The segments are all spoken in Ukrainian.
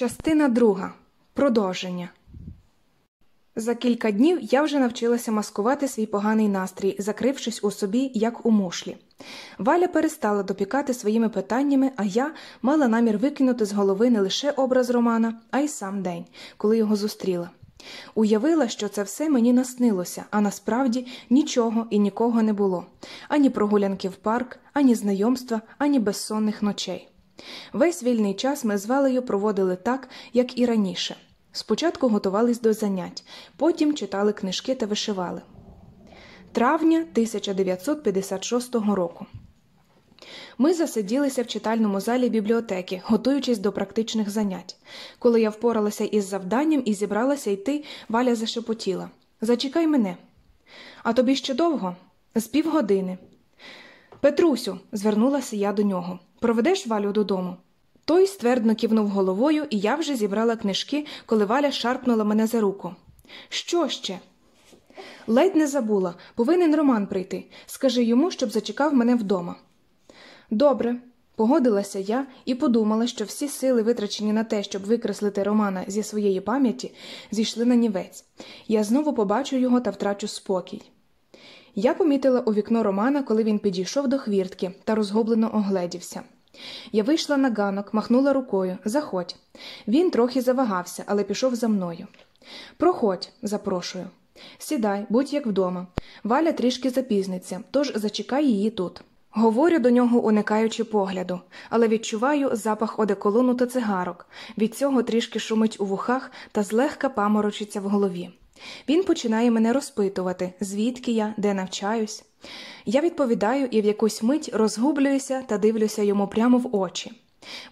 Частина друга. Продовження. За кілька днів я вже навчилася маскувати свій поганий настрій, закрившись у собі, як у мушлі. Валя перестала допікати своїми питаннями, а я мала намір викинути з голови не лише образ Романа, а й сам день, коли його зустріла. Уявила, що це все мені наснилося, а насправді нічого і нікого не було ані прогулянки в парк, ані знайомства, ані безсонних ночей. Весь вільний час ми з Валею проводили так, як і раніше. Спочатку готувались до занять, потім читали книжки та вишивали. Травня 1956 року. Ми засиділися в читальному залі бібліотеки, готуючись до практичних занять. Коли я впоралася із завданням і зібралася йти, Валя зашепотіла Зачекай мене. А тобі ще довго? З півгодини. Петрусю, звернулася я до нього. Проведеш Валю додому. Той ствердно кивнув головою, і я вже зібрала книжки, коли Валя шарпнула мене за руку. Що ще? Ледь не забула, повинен Роман прийти. Скажи йому, щоб зачекав мене вдома. Добре, погодилася я і подумала, що всі сили, витрачені на те, щоб викреслити Романа зі своєї пам'яті, зійшли на нівець. Я знову побачу його та втрачу спокій. Я помітила у вікно Романа, коли він підійшов до хвіртки та розгублено огледівся. Я вийшла на ганок, махнула рукою Заходь. Він трохи завагався, але пішов за мною. Проходь, запрошую. Сідай, будь як вдома. Валя трішки запізниться, тож зачекай її тут. Говорю до нього, уникаючи погляду, але відчуваю запах одеколону та цигарок. Від цього трішки шумить у вухах та злегка паморочиться в голові. Він починає мене розпитувати, звідки я, де навчаюсь. Я відповідаю і в якусь мить розгублююся та дивлюся йому прямо в очі.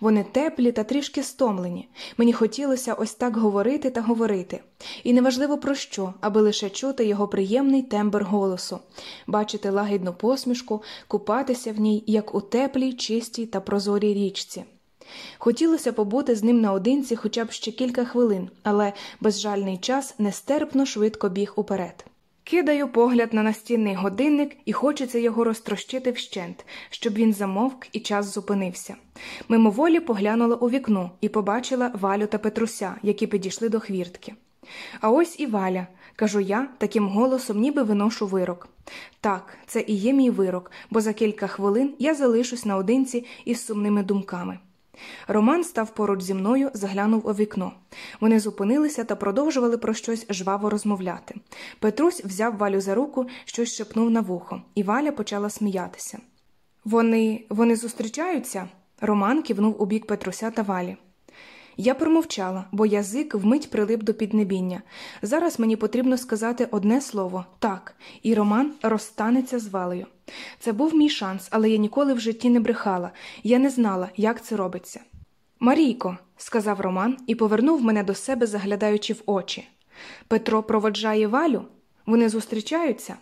Вони теплі та трішки стомлені. Мені хотілося ось так говорити та говорити, і неважливо про що, аби лише чути його приємний тембр голосу, бачити лагідну посмішку, купатися в ній, як у теплій, чистій та прозорій річці. Хотілося побути з ним наодинці хоча б ще кілька хвилин, але безжальний час нестерпно швидко біг уперед. Кидаю погляд на настінний годинник і хочеться його розтрощити вщент, щоб він замовк і час зупинився. Мимоволі поглянула у вікно і побачила Валю та Петруся, які підійшли до хвіртки. А ось і Валя, кажу я, таким голосом ніби виношу вирок. Так, це і є мій вирок, бо за кілька хвилин я залишусь наодинці із сумними думками. Роман став поруч зі мною, заглянув у вікно. Вони зупинилися та продовжували про щось жваво розмовляти. Петрусь взяв Валю за руку, щось шепнув на вухо, і Валя почала сміятися. Вони вони зустрічаються? Роман кивнув у бік Петруся та Валі. Я промовчала, бо язик вмить прилип до піднебіння. Зараз мені потрібно сказати одне слово так, і Роман розстанеться з валею. Це був мій шанс, але я ніколи в житті не брехала, я не знала, як це робиться. Марійко, сказав Роман і повернув мене до себе, заглядаючи в очі. Петро проводжає валю? Вони зустрічаються?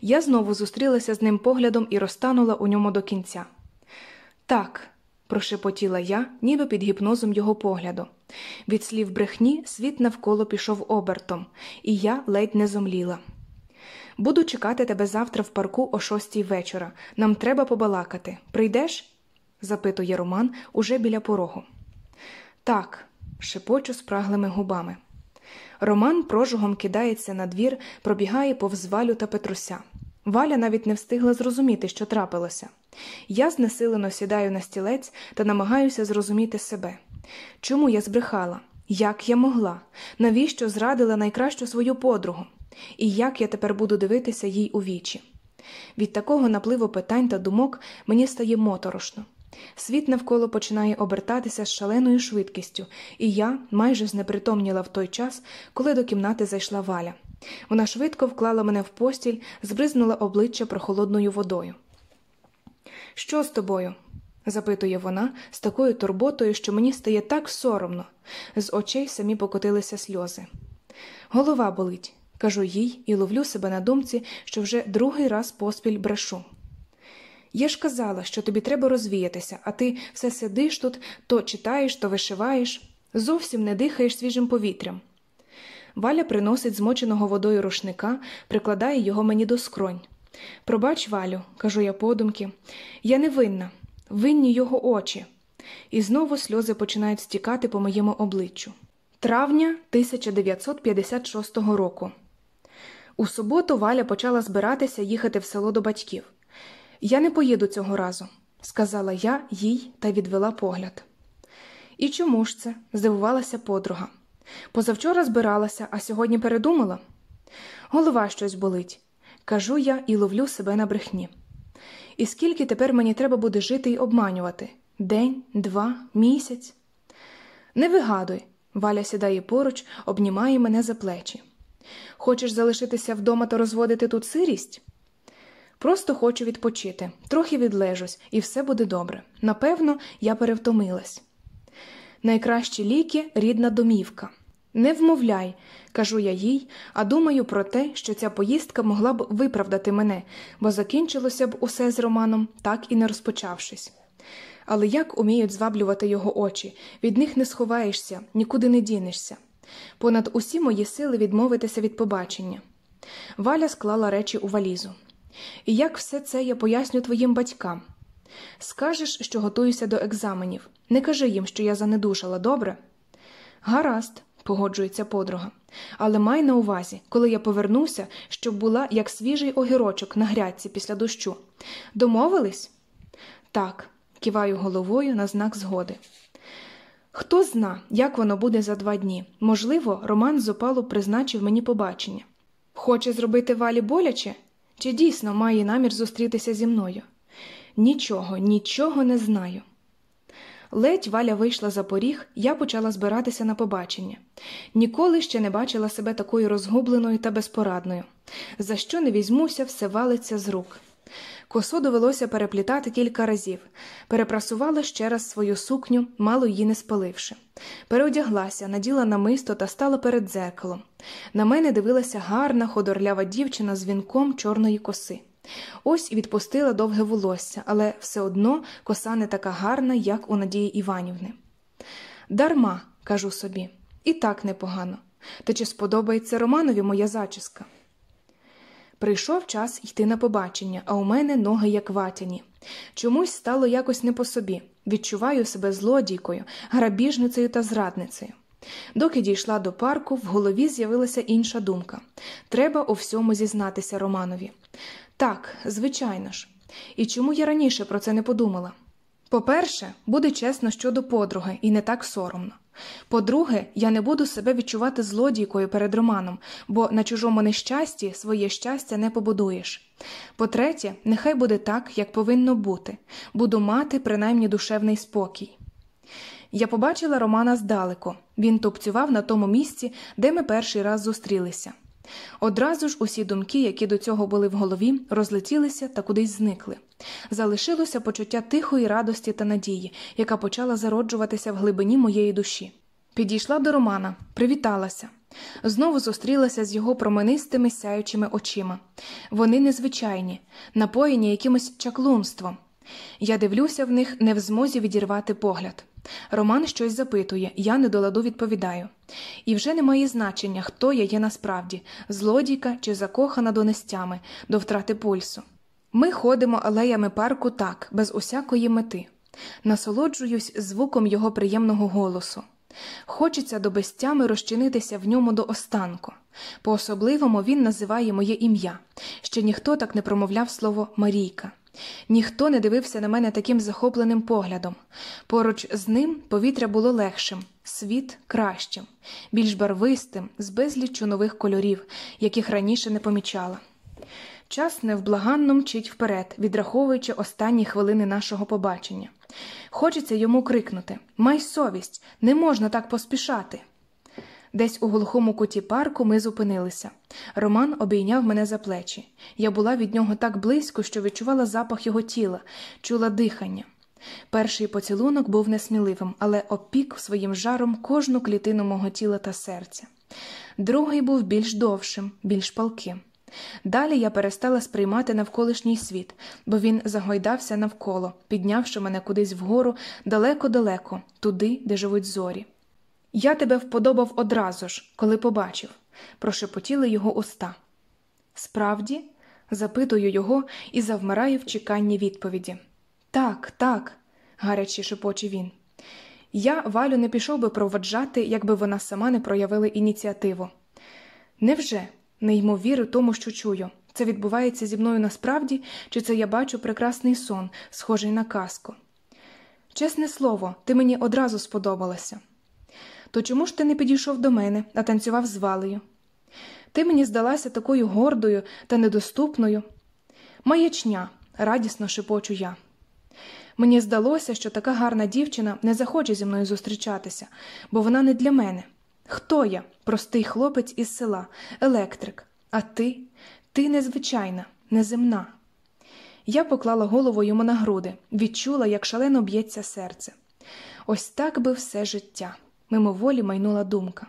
Я знову зустрілася з ним поглядом і розтанула у ньому до кінця. Так, прошепотіла я, ніби під гіпнозом його погляду. Від слів брехні світ навколо пішов обертом, і я ледь не зомліла. Буду чекати тебе завтра в парку о шостій вечора. Нам треба побалакати. Прийдеш? запитує Роман уже біля порогу. Так, шепочу спраглими губами. Роман прожугом кидається на двір, пробігає повз Валю та Петруся. Валя навіть не встигла зрозуміти, що трапилося. Я знесилено сідаю на стілець та намагаюся зрозуміти себе. Чому я збрехала? Як я могла? Навіщо зрадила найкращу свою подругу? І як я тепер буду дивитися їй у вічі? Від такого напливу питань та думок мені стає моторошно. Світ навколо починає обертатися з шаленою швидкістю, і я майже знепритомніла в той час, коли до кімнати зайшла валя. Вона швидко вклала мене в постіль, збризнула обличчя прохолодною водою. Що з тобою? запитує вона з такою турботою, що мені стає так соромно. З очей самі покотилися сльози. Голова болить, кажу їй і ловлю себе на думці, що вже другий раз поспіль брешу. Я ж казала, що тобі треба розвіятися, а ти все сидиш тут, то читаєш, то вишиваєш, зовсім не дихаєш свіжим повітрям. Валя приносить змоченого водою рушника, прикладає його мені до скронь. Пробач, Валю, кажу я подумки, я не винна, винні його очі. і знову сльози починають стікати по моєму обличчю. Травня 1956 року. У суботу Валя почала збиратися їхати в село до батьків. Я не поїду цього разу, сказала я їй та відвела погляд. І чому ж це? здивувалася подруга. Позавчора збиралася, а сьогодні передумала. Голова щось болить, кажу я і ловлю себе на брехні. І скільки тепер мені треба буде жити і обманювати день, два, місяць? Не вигадуй, Валя сідає поруч, обнімає мене за плечі. Хочеш залишитися вдома та розводити тут сирість? Просто хочу відпочити, трохи відлежусь, і все буде добре. Напевно, я перевтомилась. Найкращі ліки рідна домівка. Не вмовляй, кажу я їй, а думаю про те, що ця поїздка могла б виправдати мене, бо закінчилося б усе з Романом, так і не розпочавшись. Але як уміють зваблювати його очі, від них не сховаєшся, нікуди не дінешся. Понад усі мої сили відмовитися від побачення. Валя склала речі у валізу. І як все це я поясню твоїм батькам? Скажеш, що готуюся до екзаменів. Не кажи їм, що я занедушала, добре? Гаразд, погоджується подруга. Але май на увазі, коли я повернуся, щоб була як свіжий огірочок на грядці після дощу. Домовились? Так, киваю головою на знак згоди. Хто зна, як воно буде за два дні. Можливо, Роман з опалу призначив мені побачення. Хоче зробити валі боляче? Чи дійсно має намір зустрітися зі мною? Нічого, нічого не знаю. Ледь Валя вийшла за поріг, я почала збиратися на побачення. Ніколи ще не бачила себе такою розгубленою та безпорадною. За що не візьмуся, все валиться з рук. Косу довелося переплітати кілька разів, перепрасувала ще раз свою сукню, мало її не спаливши. Переодяглася, наділа намисто та стала перед дзеркалом. На мене дивилася гарна, ходорлява дівчина з вінком чорної коси. Ось відпустила довге волосся, але все одно коса не така гарна, як у Надії Іванівни. Дарма, кажу собі, і так непогано. Та чи сподобається Романові моя зачіска? Прийшов час йти на побачення, а у мене ноги як ватяні. Чомусь стало якось не по собі. Відчуваю себе злодійкою, грабіжницею та зрадницею. Доки дійшла до парку, в голові з'явилася інша думка треба у всьому зізнатися Романові. Так, звичайно ж. І чому я раніше про це не подумала? По-перше, буде чесно щодо подруги, і не так соромно. По-друге, я не буду себе відчувати злодійкою перед Романом, бо на чужому нещасті своє щастя не побудуєш. По-третє, нехай буде так, як повинно бути буду мати принаймні душевний спокій. Я побачила Романа здалеку він тупцював на тому місці, де ми перший раз зустрілися. Одразу ж усі думки, які до цього були в голові, розлетілися та кудись зникли. Залишилося почуття тихої радості та надії, яка почала зароджуватися в глибині моєї душі. Підійшла до Романа, привіталася. Знову зустрілася з його променистими сяючими очима. Вони незвичайні, напоєні якимось чаклунством. Я дивлюся в них, не в змозі відірвати погляд. Роман щось запитує, я не до ладу відповідаю. І вже не має значення, хто я є насправді злодійка чи закохана донестями, до втрати пульсу. Ми ходимо алеями парку так, без усякої мети. Насолоджуюсь звуком його приємного голосу. Хочеться до безтями розчинитися в ньому до останку. По особливому він називає моє ім'я. Ще ніхто так не промовляв слово Марійка. Ніхто не дивився на мене таким захопленим поглядом. Поруч з ним повітря було легшим, світ кращим, більш барвистим, з безліччю нових кольорів, яких раніше не помічала. Час невблаганно мчить вперед, відраховуючи останні хвилини нашого побачення. Хочеться йому крикнути Май совість, не можна так поспішати. Десь у глухому куті парку ми зупинилися. Роман обійняв мене за плечі. Я була від нього так близько, що відчувала запах його тіла, чула дихання. Перший поцілунок був несміливим, але опік своїм жаром кожну клітину мого тіла та серця. Другий був більш довшим, більш палким. Далі я перестала сприймати навколишній світ, бо він загойдався навколо, піднявши мене кудись вгору далеко-далеко, туди, де живуть зорі. Я тебе вподобав одразу ж, коли побачив, прошепотіли його уста. Справді, запитую його і завмираю в чеканні відповіді. Так, так, гаряче шепоче він. Я Валю не пішов би проводжати, якби вона сама не проявила ініціативу. Невже не йму віри тому, що чую? Це відбувається зі мною насправді, чи це я бачу прекрасний сон, схожий на казку? Чесне слово, ти мені одразу сподобалася. То чому ж ти не підійшов до мене, а танцював з валею? Ти мені здалася такою гордою та недоступною. Маячня, радісно шепочу я. Мені здалося, що така гарна дівчина не захоче зі мною зустрічатися, бо вона не для мене. Хто я, простий хлопець із села, електрик, а ти? Ти незвичайна, неземна. Я поклала голову йому на груди, відчула, як шалено б'ється серце. Ось так би все життя. Мимоволі майнула думка.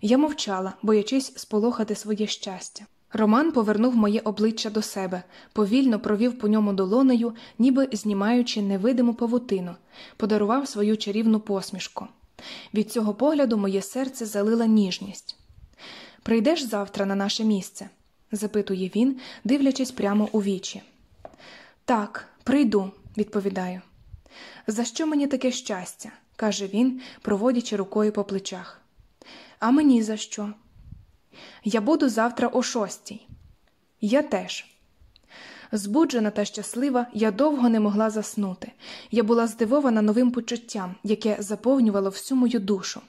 Я мовчала, боячись сполохати своє щастя. Роман повернув моє обличчя до себе, повільно провів по ньому долонею, ніби знімаючи невидиму павутину, подарував свою чарівну посмішку. Від цього погляду моє серце залила ніжність. Прийдеш завтра на наше місце? запитує він, дивлячись прямо у вічі. Так, прийду, відповідаю. За що мені таке щастя? Каже він, проводячи рукою по плечах. А мені за що? Я буду завтра о шостій. Я теж. Збуджена та щаслива, я довго не могла заснути. Я була здивована новим почуттям, яке заповнювало всю мою душу,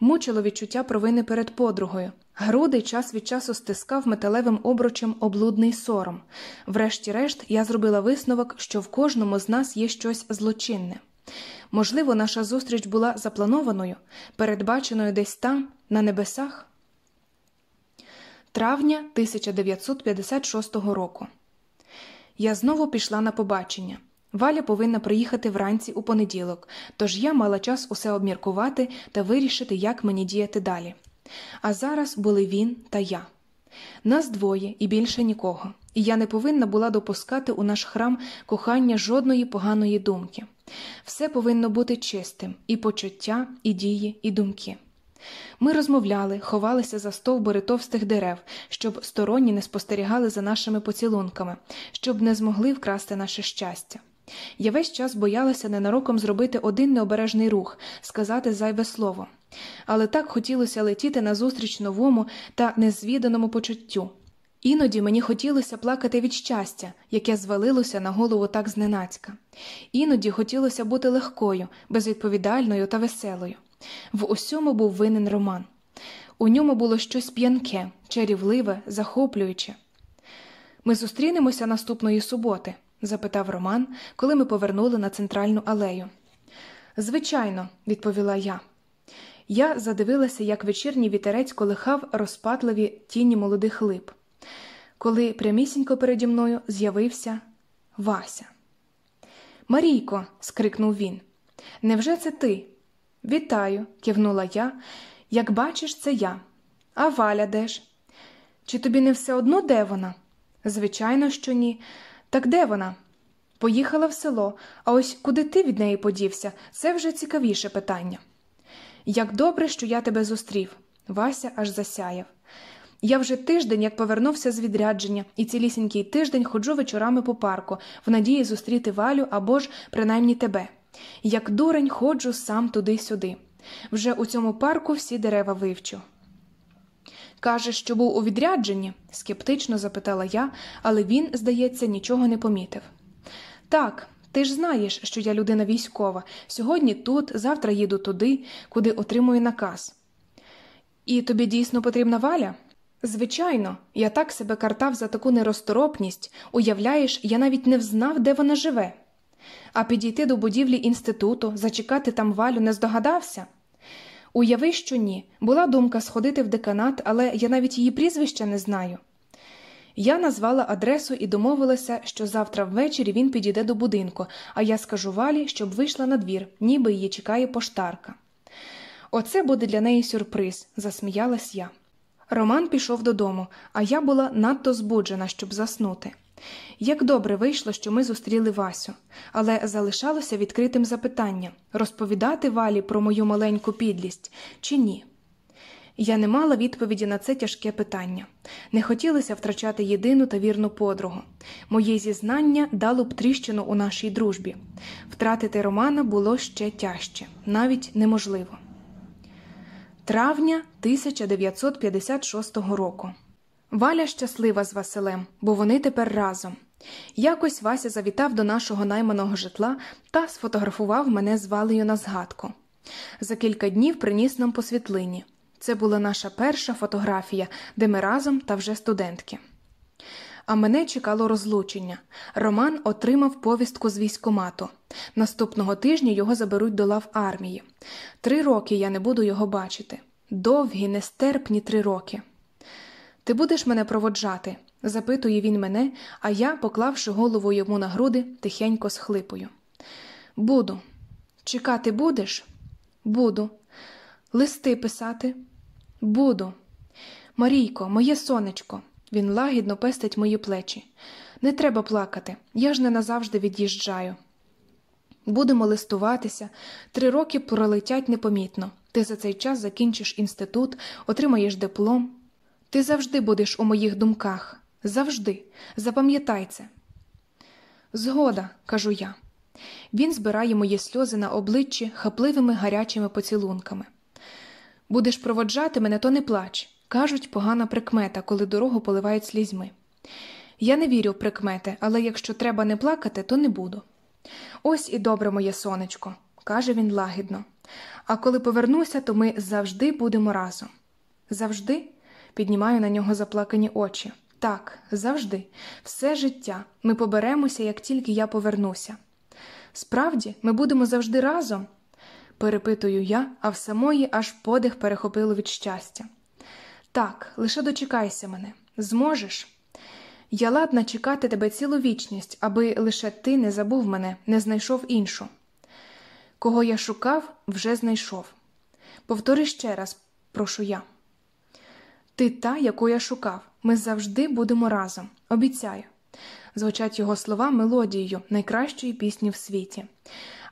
мучило відчуття провини перед подругою. Груди час від часу стискав металевим обручем облудний сором. Врешті-решт, я зробила висновок, що в кожному з нас є щось злочинне. Можливо, наша зустріч була запланованою, передбаченою десь там, на небесах. Травня 1956 року. Я знову пішла на побачення. Валя повинна приїхати вранці у понеділок, тож я мала час усе обміркувати та вирішити, як мені діяти далі. А зараз були він та я. Нас двоє і більше нікого, і я не повинна була допускати у наш храм кохання жодної поганої думки. Все повинно бути чистим і почуття, і дії, і думки. Ми розмовляли, ховалися за стовбури товстих дерев, щоб сторонні не спостерігали за нашими поцілунками, щоб не змогли вкрасти наше щастя. Я весь час боялася ненароком зробити один необережний рух, сказати зайве слово, але так хотілося летіти назустріч новому та незвіданому почуттю. Іноді мені хотілося плакати від щастя, яке звалилося на голову так зненацька. Іноді хотілося бути легкою, безвідповідальною та веселою. В усьому був винен роман. У ньому було щось п'янке, чарівливе, захоплююче. Ми зустрінемося наступної суботи? запитав Роман, коли ми повернули на центральну алею. Звичайно, відповіла я. Я задивилася, як вечірній вітерець колихав розпатливі тіні молодих лип, коли прямісінько переді мною з'явився Вася. Марійко. скрикнув він. Невже це ти? Вітаю, кивнула я. Як бачиш, це я. А Валя де ж? Чи тобі не все одно де вона? Звичайно, що ні. Так де вона? Поїхала в село, а ось куди ти від неї подівся, це вже цікавіше питання. Як добре, що я тебе зустрів, Вася аж засяяв. Я вже тиждень, як повернувся з відрядження, і цілісінький тиждень ходжу вечорами по парку, в надії зустріти Валю або ж принаймні тебе. Як дурень ходжу сам туди-сюди. Вже у цьому парку всі дерева вивчу. Каже, що був у відрядженні? скептично запитала я, але він, здається, нічого не помітив. Так, ти ж знаєш, що я людина військова. Сьогодні тут, завтра їду туди, куди отримую наказ. І тобі дійсно потрібна валя? Звичайно, я так себе картав за таку нерозторопність, уявляєш, я навіть не взнав, де вона живе. А підійти до будівлі інституту, зачекати там валю, не здогадався. Уяви, що ні. Була думка сходити в деканат, але я навіть її прізвища не знаю. Я назвала адресу і домовилася, що завтра ввечері він підійде до будинку, а я скажу валі, щоб вийшла на двір, ніби її чекає поштарка. Оце буде для неї сюрприз, засміялась я. Роман пішов додому, а я була надто збуджена, щоб заснути. Як добре вийшло, що ми зустріли Васю, але залишалося відкритим запитання розповідати валі про мою маленьку підлість чи ні. Я не мала відповіді на це тяжке питання. Не хотілося втрачати єдину та вірну подругу. Моє зізнання дало б тріщину у нашій дружбі. Втратити Романа було ще тяжче, навіть неможливо. Травня 1956 року. Валя щаслива з Василем, бо вони тепер разом. Якось Вася завітав до нашого найманого житла та сфотографував мене з Валею на згадку. За кілька днів приніс нам по світлині. Це була наша перша фотографія, де ми разом та вже студентки. А мене чекало розлучення. Роман отримав повістку з військомату. Наступного тижня його заберуть до лав армії. Три роки я не буду його бачити. Довгі, нестерпні три роки. Ти будеш мене проводжати? запитує він мене, а я, поклавши голову йому на груди, тихенько схлипую. Буду. Чекати будеш? Буду. Листи писати? Буду. Марійко, моє сонечко. Він лагідно пестить мої плечі. Не треба плакати, я ж не назавжди від'їжджаю. Будемо листуватися, три роки пролетять непомітно. Ти за цей час закінчиш інститут, отримаєш диплом. Ти завжди будеш у моїх думках. Завжди. Запам'ятай це. Згода, кажу я. Він збирає мої сльози на обличчі хапливими гарячими поцілунками. Будеш проводжати мене, то не плач. Кажуть, погана прикмета, коли дорогу поливають слізьми. Я не вірю в прикмети, але якщо треба не плакати, то не буду. Ось і добре моє сонечко, каже він лагідно. А коли повернуся, то ми завжди будемо разом. Завжди? піднімаю на нього заплакані очі. Так, завжди, все життя. Ми поберемося, як тільки я повернуся. Справді, ми будемо завжди разом? перепитую я, а в самої аж подих перехопило від щастя. Так, лише дочекайся мене. Зможеш? Я ладна чекати тебе цілу вічність, аби лише ти не забув мене, не знайшов іншу. Кого я шукав, вже знайшов. Повтори ще раз, прошу я. Ти та, яку я шукав, ми завжди будемо разом. Обіцяю. Звучать його слова мелодією найкращої пісні в світі.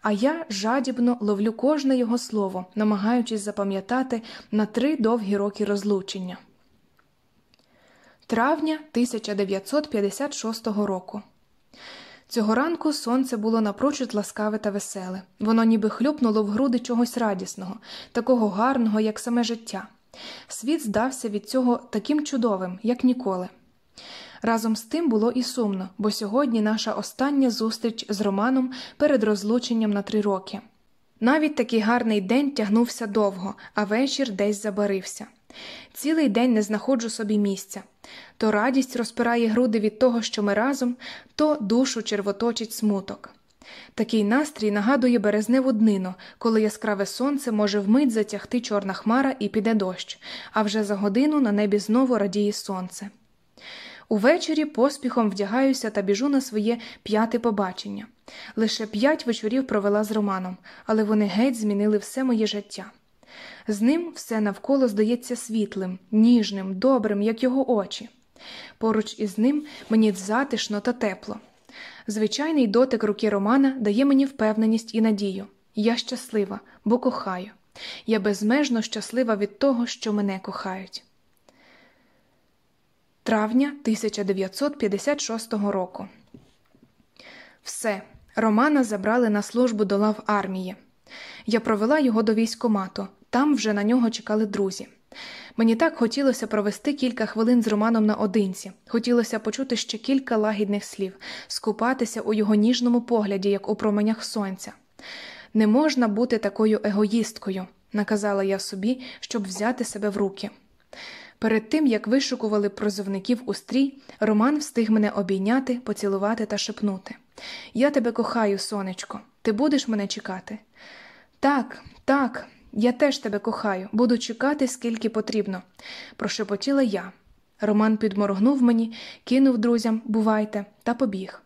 А я жадібно ловлю кожне його слово, намагаючись запам'ятати на три довгі роки розлучення. Травня 1956 року. Цього ранку сонце було напрочуд ласкаве та веселе. Воно ніби хлюпнуло в груди чогось радісного, такого гарного, як саме життя. Світ здався від цього таким чудовим, як ніколи. Разом з тим було і сумно, бо сьогодні наша остання зустріч з Романом перед розлученням на три роки. Навіть такий гарний день тягнувся довго, а вечір десь забарився. Цілий день не знаходжу собі місця то радість розпирає груди від того, що ми разом, то душу червоточить смуток. Такий настрій нагадує березневу днину, коли яскраве сонце може вмить затягти чорна хмара і піде дощ, а вже за годину на небі знову радіє сонце. Увечері поспіхом вдягаюся та біжу на своє п'яте побачення. Лише п'ять вечорів провела з Романом, але вони геть змінили все моє життя. З ним все навколо здається світлим, ніжним, добрим, як його очі. Поруч із ним мені затишно та тепло. Звичайний дотик руки Романа дає мені впевненість і надію. Я щаслива, бо кохаю. Я безмежно щаслива від того, що мене кохають. Травня 1956 року. Все. Романа забрали на службу до лав армії. Я провела його до військомату, там вже на нього чекали друзі. Мені так хотілося провести кілька хвилин з Романом наодинці, хотілося почути ще кілька лагідних слів, скупатися у його ніжному погляді, як у променях сонця. Не можна бути такою егоїсткою, наказала я собі, щоб взяти себе в руки. Перед тим, як вишукували прозовників у стрій, Роман встиг мене обійняти, поцілувати та шепнути Я тебе кохаю, сонечко, ти будеш мене чекати? Так, так, я теж тебе кохаю, буду чекати, скільки потрібно, прошепотіла я. Роман підморгнув мені, кинув друзям, бувайте, та побіг.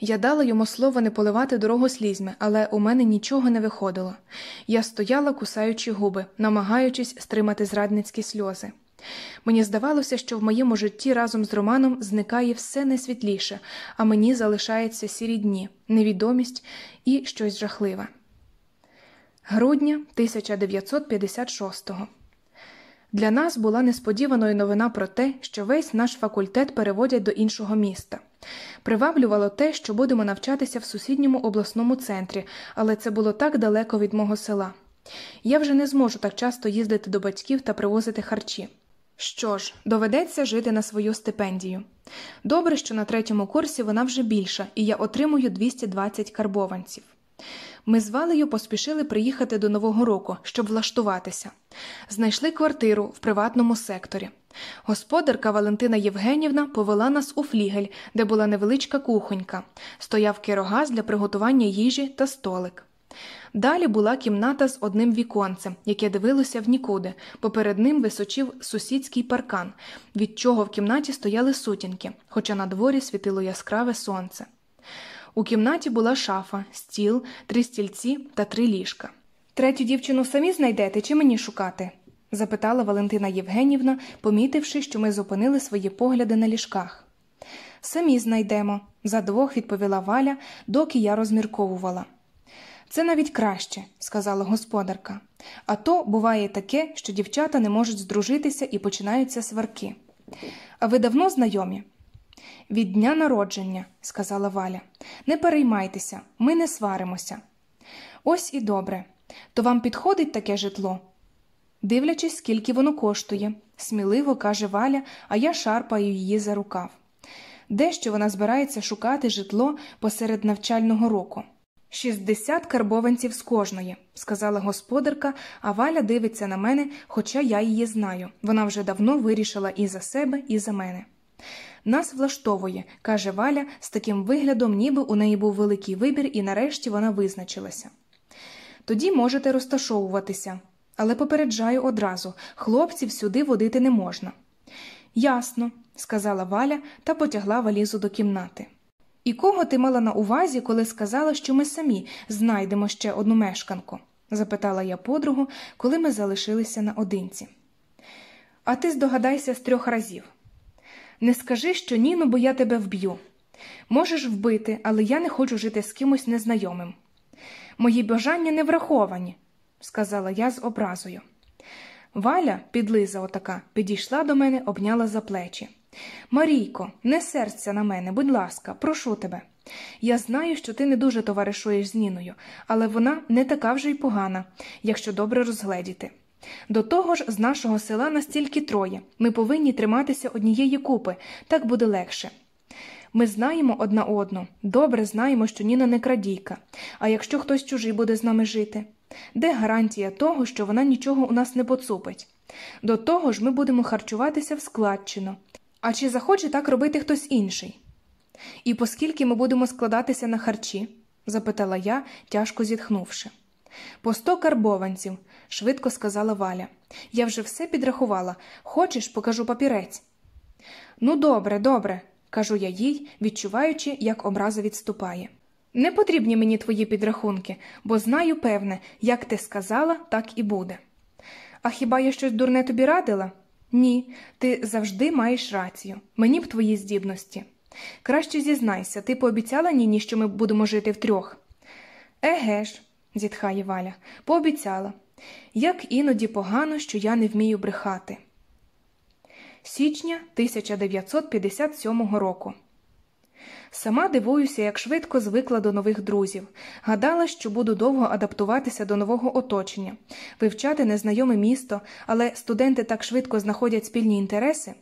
Я дала йому слово не поливати дорогу слізьми, але у мене нічого не виходило. Я стояла, кусаючи губи, намагаючись стримати зрадницькі сльози. Мені здавалося, що в моєму житті разом з Романом зникає все найсвітліше, а мені залишаються сірі дні, невідомість і щось жахливе. Грудня 1956-го. Для нас була несподіваною новина про те, що весь наш факультет переводять до іншого міста. Приваблювало те, що будемо навчатися в сусідньому обласному центрі, але це було так далеко від мого села. Я вже не зможу так часто їздити до батьків та привозити харчі. Що ж, доведеться жити на свою стипендію. Добре, що на третьому курсі вона вже більша, і я отримую 220 карбованців. Ми з Валею поспішили приїхати до Нового року, щоб влаштуватися. Знайшли квартиру в приватному секторі. Господарка Валентина Євгенівна повела нас у флігель, де була невеличка кухонька, стояв кирогаз для приготування їжі та столик. Далі була кімната з одним віконцем, яке дивилося в нікуди, бо перед ним височив сусідський паркан, від чого в кімнаті стояли сутінки, хоча на дворі світило яскраве сонце. У кімнаті була шафа, стіл, три стільці та три ліжка. Третю дівчину самі знайдете чи мені шукати? запитала Валентина Євгенівна, помітивши, що ми зупинили свої погляди на ліжках. Самі знайдемо, задвох відповіла Валя, доки я розмірковувала. Це навіть краще, сказала господарка. А то буває таке, що дівчата не можуть здружитися і починаються сварки. А ви давно знайомі? Від дня народження, сказала Валя. Не переймайтеся, ми не сваримося. Ось і добре. То вам підходить таке житло? Дивлячись, скільки воно коштує, сміливо каже Валя, а я шарпаю її за рукав. Дещо вона збирається шукати житло посеред навчального року. Шістдесят карбованців з кожної, сказала господарка, а Валя дивиться на мене, хоча я її знаю. Вона вже давно вирішила і за себе, і за мене. Нас влаштовує, каже Валя, з таким виглядом, ніби у неї був великий вибір, і нарешті вона визначилася. Тоді можете розташовуватися, але попереджаю одразу хлопців сюди водити не можна. Ясно, сказала Валя та потягла валізу до кімнати. І кого ти мала на увазі, коли сказала, що ми самі знайдемо ще одну мешканку? запитала я подругу, коли ми залишилися наодинці. А ти здогадайся з трьох разів. Не скажи, що ні, ну бо я тебе вб'ю. Можеш вбити, але я не хочу жити з кимось незнайомим. Мої бажання не враховані, сказала я з образою. Валя, підлиза отака, підійшла до мене, обняла за плечі. Марійко, не серця на мене, будь ласка, прошу тебе. Я знаю, що ти не дуже товаришуєш з Ніною, але вона не така вже й погана, якщо добре розгледіти. До того ж, з нашого села настільки троє ми повинні триматися однієї купи, так буде легше. Ми знаємо одна одну, добре знаємо, що Ніна не крадійка, а якщо хтось чужий буде з нами жити, де гарантія того, що вона нічого у нас не поцупить? До того ж, ми будемо харчуватися в складчину. А чи захоче так робити хтось інший? І поскільки ми будемо складатися на харчі? запитала я, тяжко зітхнувши. По сто карбованців, швидко сказала Валя. Я вже все підрахувала. Хочеш, покажу папірець. Ну, добре, добре, кажу я їй, відчуваючи, як образа відступає. Не потрібні мені твої підрахунки, бо знаю, певне, як ти сказала, так і буде. А хіба я щось дурне тобі радила? Ні, ти завжди маєш рацію. Мені б твої здібності. Краще зізнайся, ти пообіцяла Ніні, що ми будемо жити втрьох? Еге ж, зітхає Валя, пообіцяла. Як іноді погано, що я не вмію брехати. Січня 1957 року. Сама дивуюся, як швидко звикла до нових друзів. Гадала, що буду довго адаптуватися до нового оточення, вивчати незнайоме місто, але студенти так швидко знаходять спільні інтереси.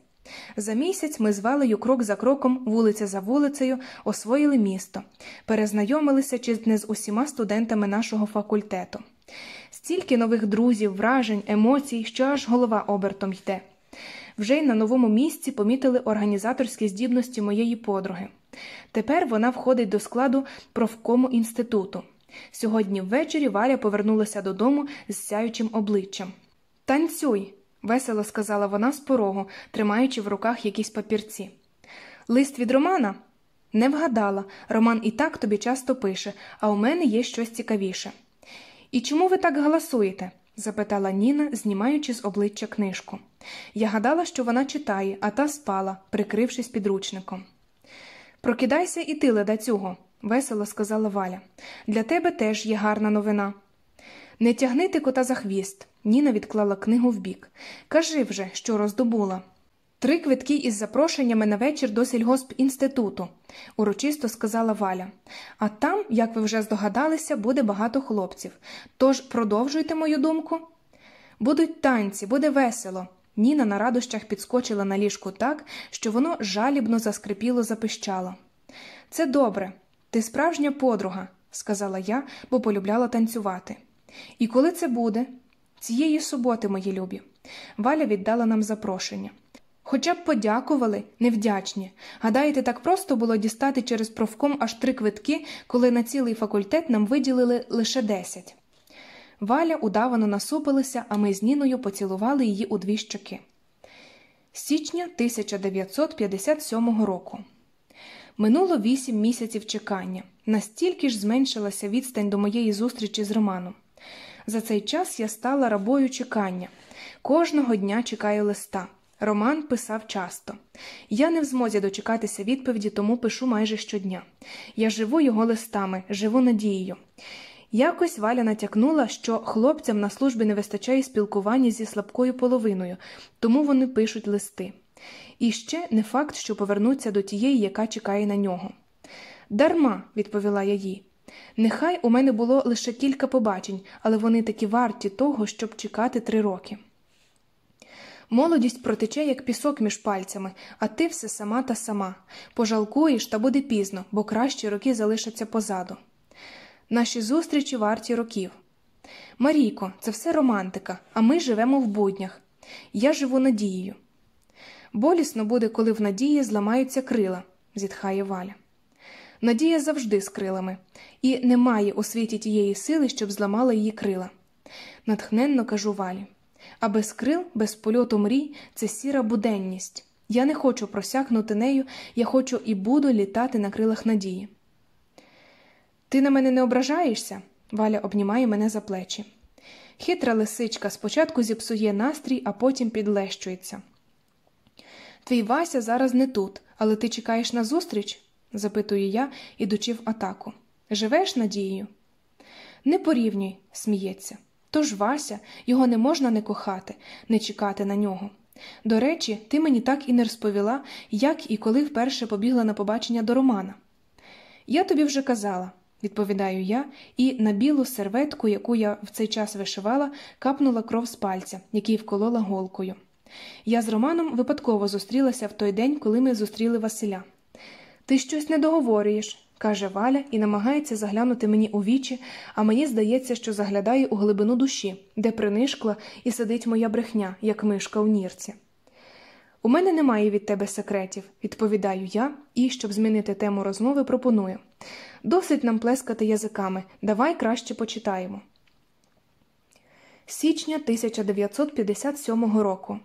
За місяць ми з Валею крок за кроком, вулиця за вулицею, освоїли місто, перезнайомилися чи не з усіма студентами нашого факультету. Стільки нових друзів, вражень, емоцій, що аж голова обертом йде. Вже й на новому місці помітили організаторські здібності моєї подруги. Тепер вона входить до складу профкому інституту. Сьогодні ввечері Валя повернулася додому з сяючим обличчям. Танцюй, весело сказала вона з порогу, тримаючи в руках якісь папірці. Лист від Романа? Не вгадала. Роман і так тобі часто пише, а у мене є щось цікавіше. І чому ви так галасуєте? запитала Ніна, знімаючи з обличчя книжку. Я гадала, що вона читає, а та спала, прикрившись підручником. Прокидайся і ти, леда цього, весело сказала Валя. Для тебе теж є гарна новина. Не тягнити кота за хвіст. Ніна відклала книгу вбік. Кажи вже, що роздобула. Три квитки із запрошеннями на вечір до сільгоспінституту, урочисто сказала Валя. А там, як ви вже здогадалися, буде багато хлопців. Тож продовжуйте мою думку. Будуть танці, буде весело. Ніна на радощах підскочила на ліжку так, що воно жалібно заскрипіло, запищало. Це добре, ти справжня подруга, сказала я, бо полюбляла танцювати. І коли це буде? Цієї суботи, мої любі. Валя віддала нам запрошення. Хоча б подякували, невдячні. Гадаєте, так просто було дістати через профком аж три квитки, коли на цілий факультет нам виділили лише десять. Валя удавано насупилася, а ми з Ніною поцілували її у дві щоки. Січня 1957 року. Минуло вісім місяців чекання. Настільки ж зменшилася відстань до моєї зустрічі з Романом. За цей час я стала рабою чекання. Кожного дня чекаю листа. Роман писав часто. Я не в змозі дочекатися відповіді, тому пишу майже щодня. Я живу його листами, живу надією. Якось Валя натякнула, що хлопцям на службі не вистачає спілкування зі слабкою половиною, тому вони пишуть листи. І ще не факт, що повернуться до тієї, яка чекає на нього. Дарма, відповіла я їй. Нехай у мене було лише кілька побачень, але вони такі варті того, щоб чекати три роки. Молодість протече, як пісок між пальцями, а ти все сама та сама. Пожалкуєш, та буде пізно, бо кращі роки залишаться позаду. Наші зустрічі варті років. Марійко, це все романтика, а ми живемо в буднях. Я живу надією. Болісно буде, коли в надії зламаються крила, зітхає Валя. Надія завжди з крилами, і немає у світі тієї сили, щоб зламала її крила. Натхненно кажу Валі. А без крил, без польоту мрій це сіра буденність. Я не хочу просякнути нею, я хочу і буду літати на крилах надії. Ти на мене не ображаєшся? Валя обнімає мене за плечі. Хитра лисичка спочатку зіпсує настрій, а потім підлещується. Твій Вася зараз не тут, але ти чекаєш на зустріч? Запитую я, ідучи в атаку. Живеш надією? Не порівнюй, сміється. Тож Вася, його не можна не кохати, не чекати на нього. До речі, ти мені так і не розповіла, як і коли вперше побігла на побачення до Романа. Я тобі вже казала, відповідаю я, і на білу серветку, яку я в цей час вишивала, капнула кров з пальця, який вколола голкою. Я з Романом випадково зустрілася в той день, коли ми зустріли Василя. Ти щось не договорюєш, каже Валя і намагається заглянути мені у вічі, а мені здається, що заглядає у глибину душі, де принишкла і сидить моя брехня, як мишка у нірці. У мене немає від тебе секретів, відповідаю я і, щоб змінити тему розмови, пропоную. Досить нам плескати язиками, давай краще почитаємо. Січня 1957 року.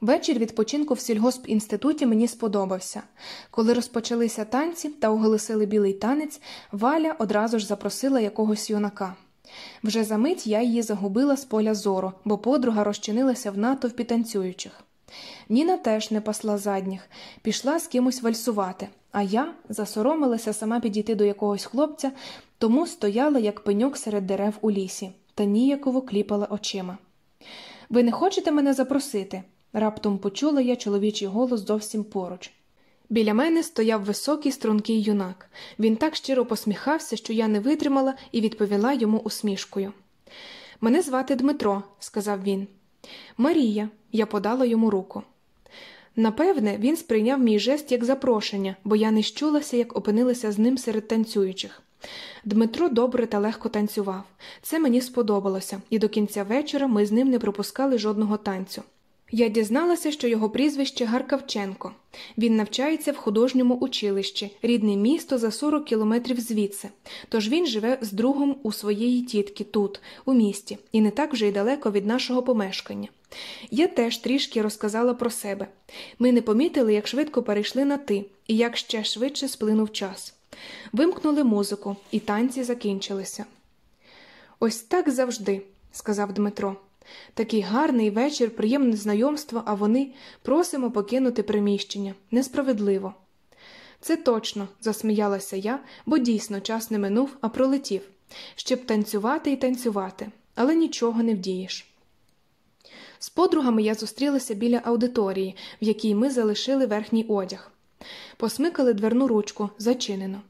Вечір відпочинку в сільгоспінституті мені сподобався. Коли розпочалися танці та оголосили білий танець, Валя одразу ж запросила якогось юнака. Вже за мить я її загубила з поля зору, бо подруга розчинилася в натовпі танцюючих. Ніна теж не пасла задніх, пішла з кимось вальсувати, а я засоромилася сама підійти до якогось хлопця, тому стояла, як пеньок серед дерев у лісі, та ніяково кліпала очима. Ви не хочете мене запросити? Раптом почула я чоловічий голос зовсім поруч. Біля мене стояв високий стрункий юнак. Він так щиро посміхався, що я не витримала і відповіла йому усмішкою. Мене звати Дмитро, сказав він. Марія, я подала йому руку. Напевне, він сприйняв мій жест як запрошення, бо я не щулася, як опинилася з ним серед танцюючих. Дмитро добре та легко танцював. Це мені сподобалося, і до кінця вечора ми з ним не пропускали жодного танцю. Я дізналася, що його прізвище Гаркавченко. Він навчається в художньому училищі, рідне місто за 40 кілометрів звідси. Тож він живе з другом у своєї тітки тут, у місті, і не так вже й далеко від нашого помешкання. Я теж трішки розказала про себе. Ми не помітили, як швидко перейшли на ти, і як ще швидше сплинув час. Вимкнули музику, і танці закінчилися. Ось так завжди, сказав Дмитро. Такий гарний вечір, приємне знайомство, а вони просимо покинути приміщення. Несправедливо. Це точно, засміялася я, бо дійсно час не минув, а пролетів, щоб танцювати і танцювати. але нічого не вдієш. З подругами я зустрілася біля аудиторії, в якій ми залишили верхній одяг. Посмикали дверну ручку, зачинено.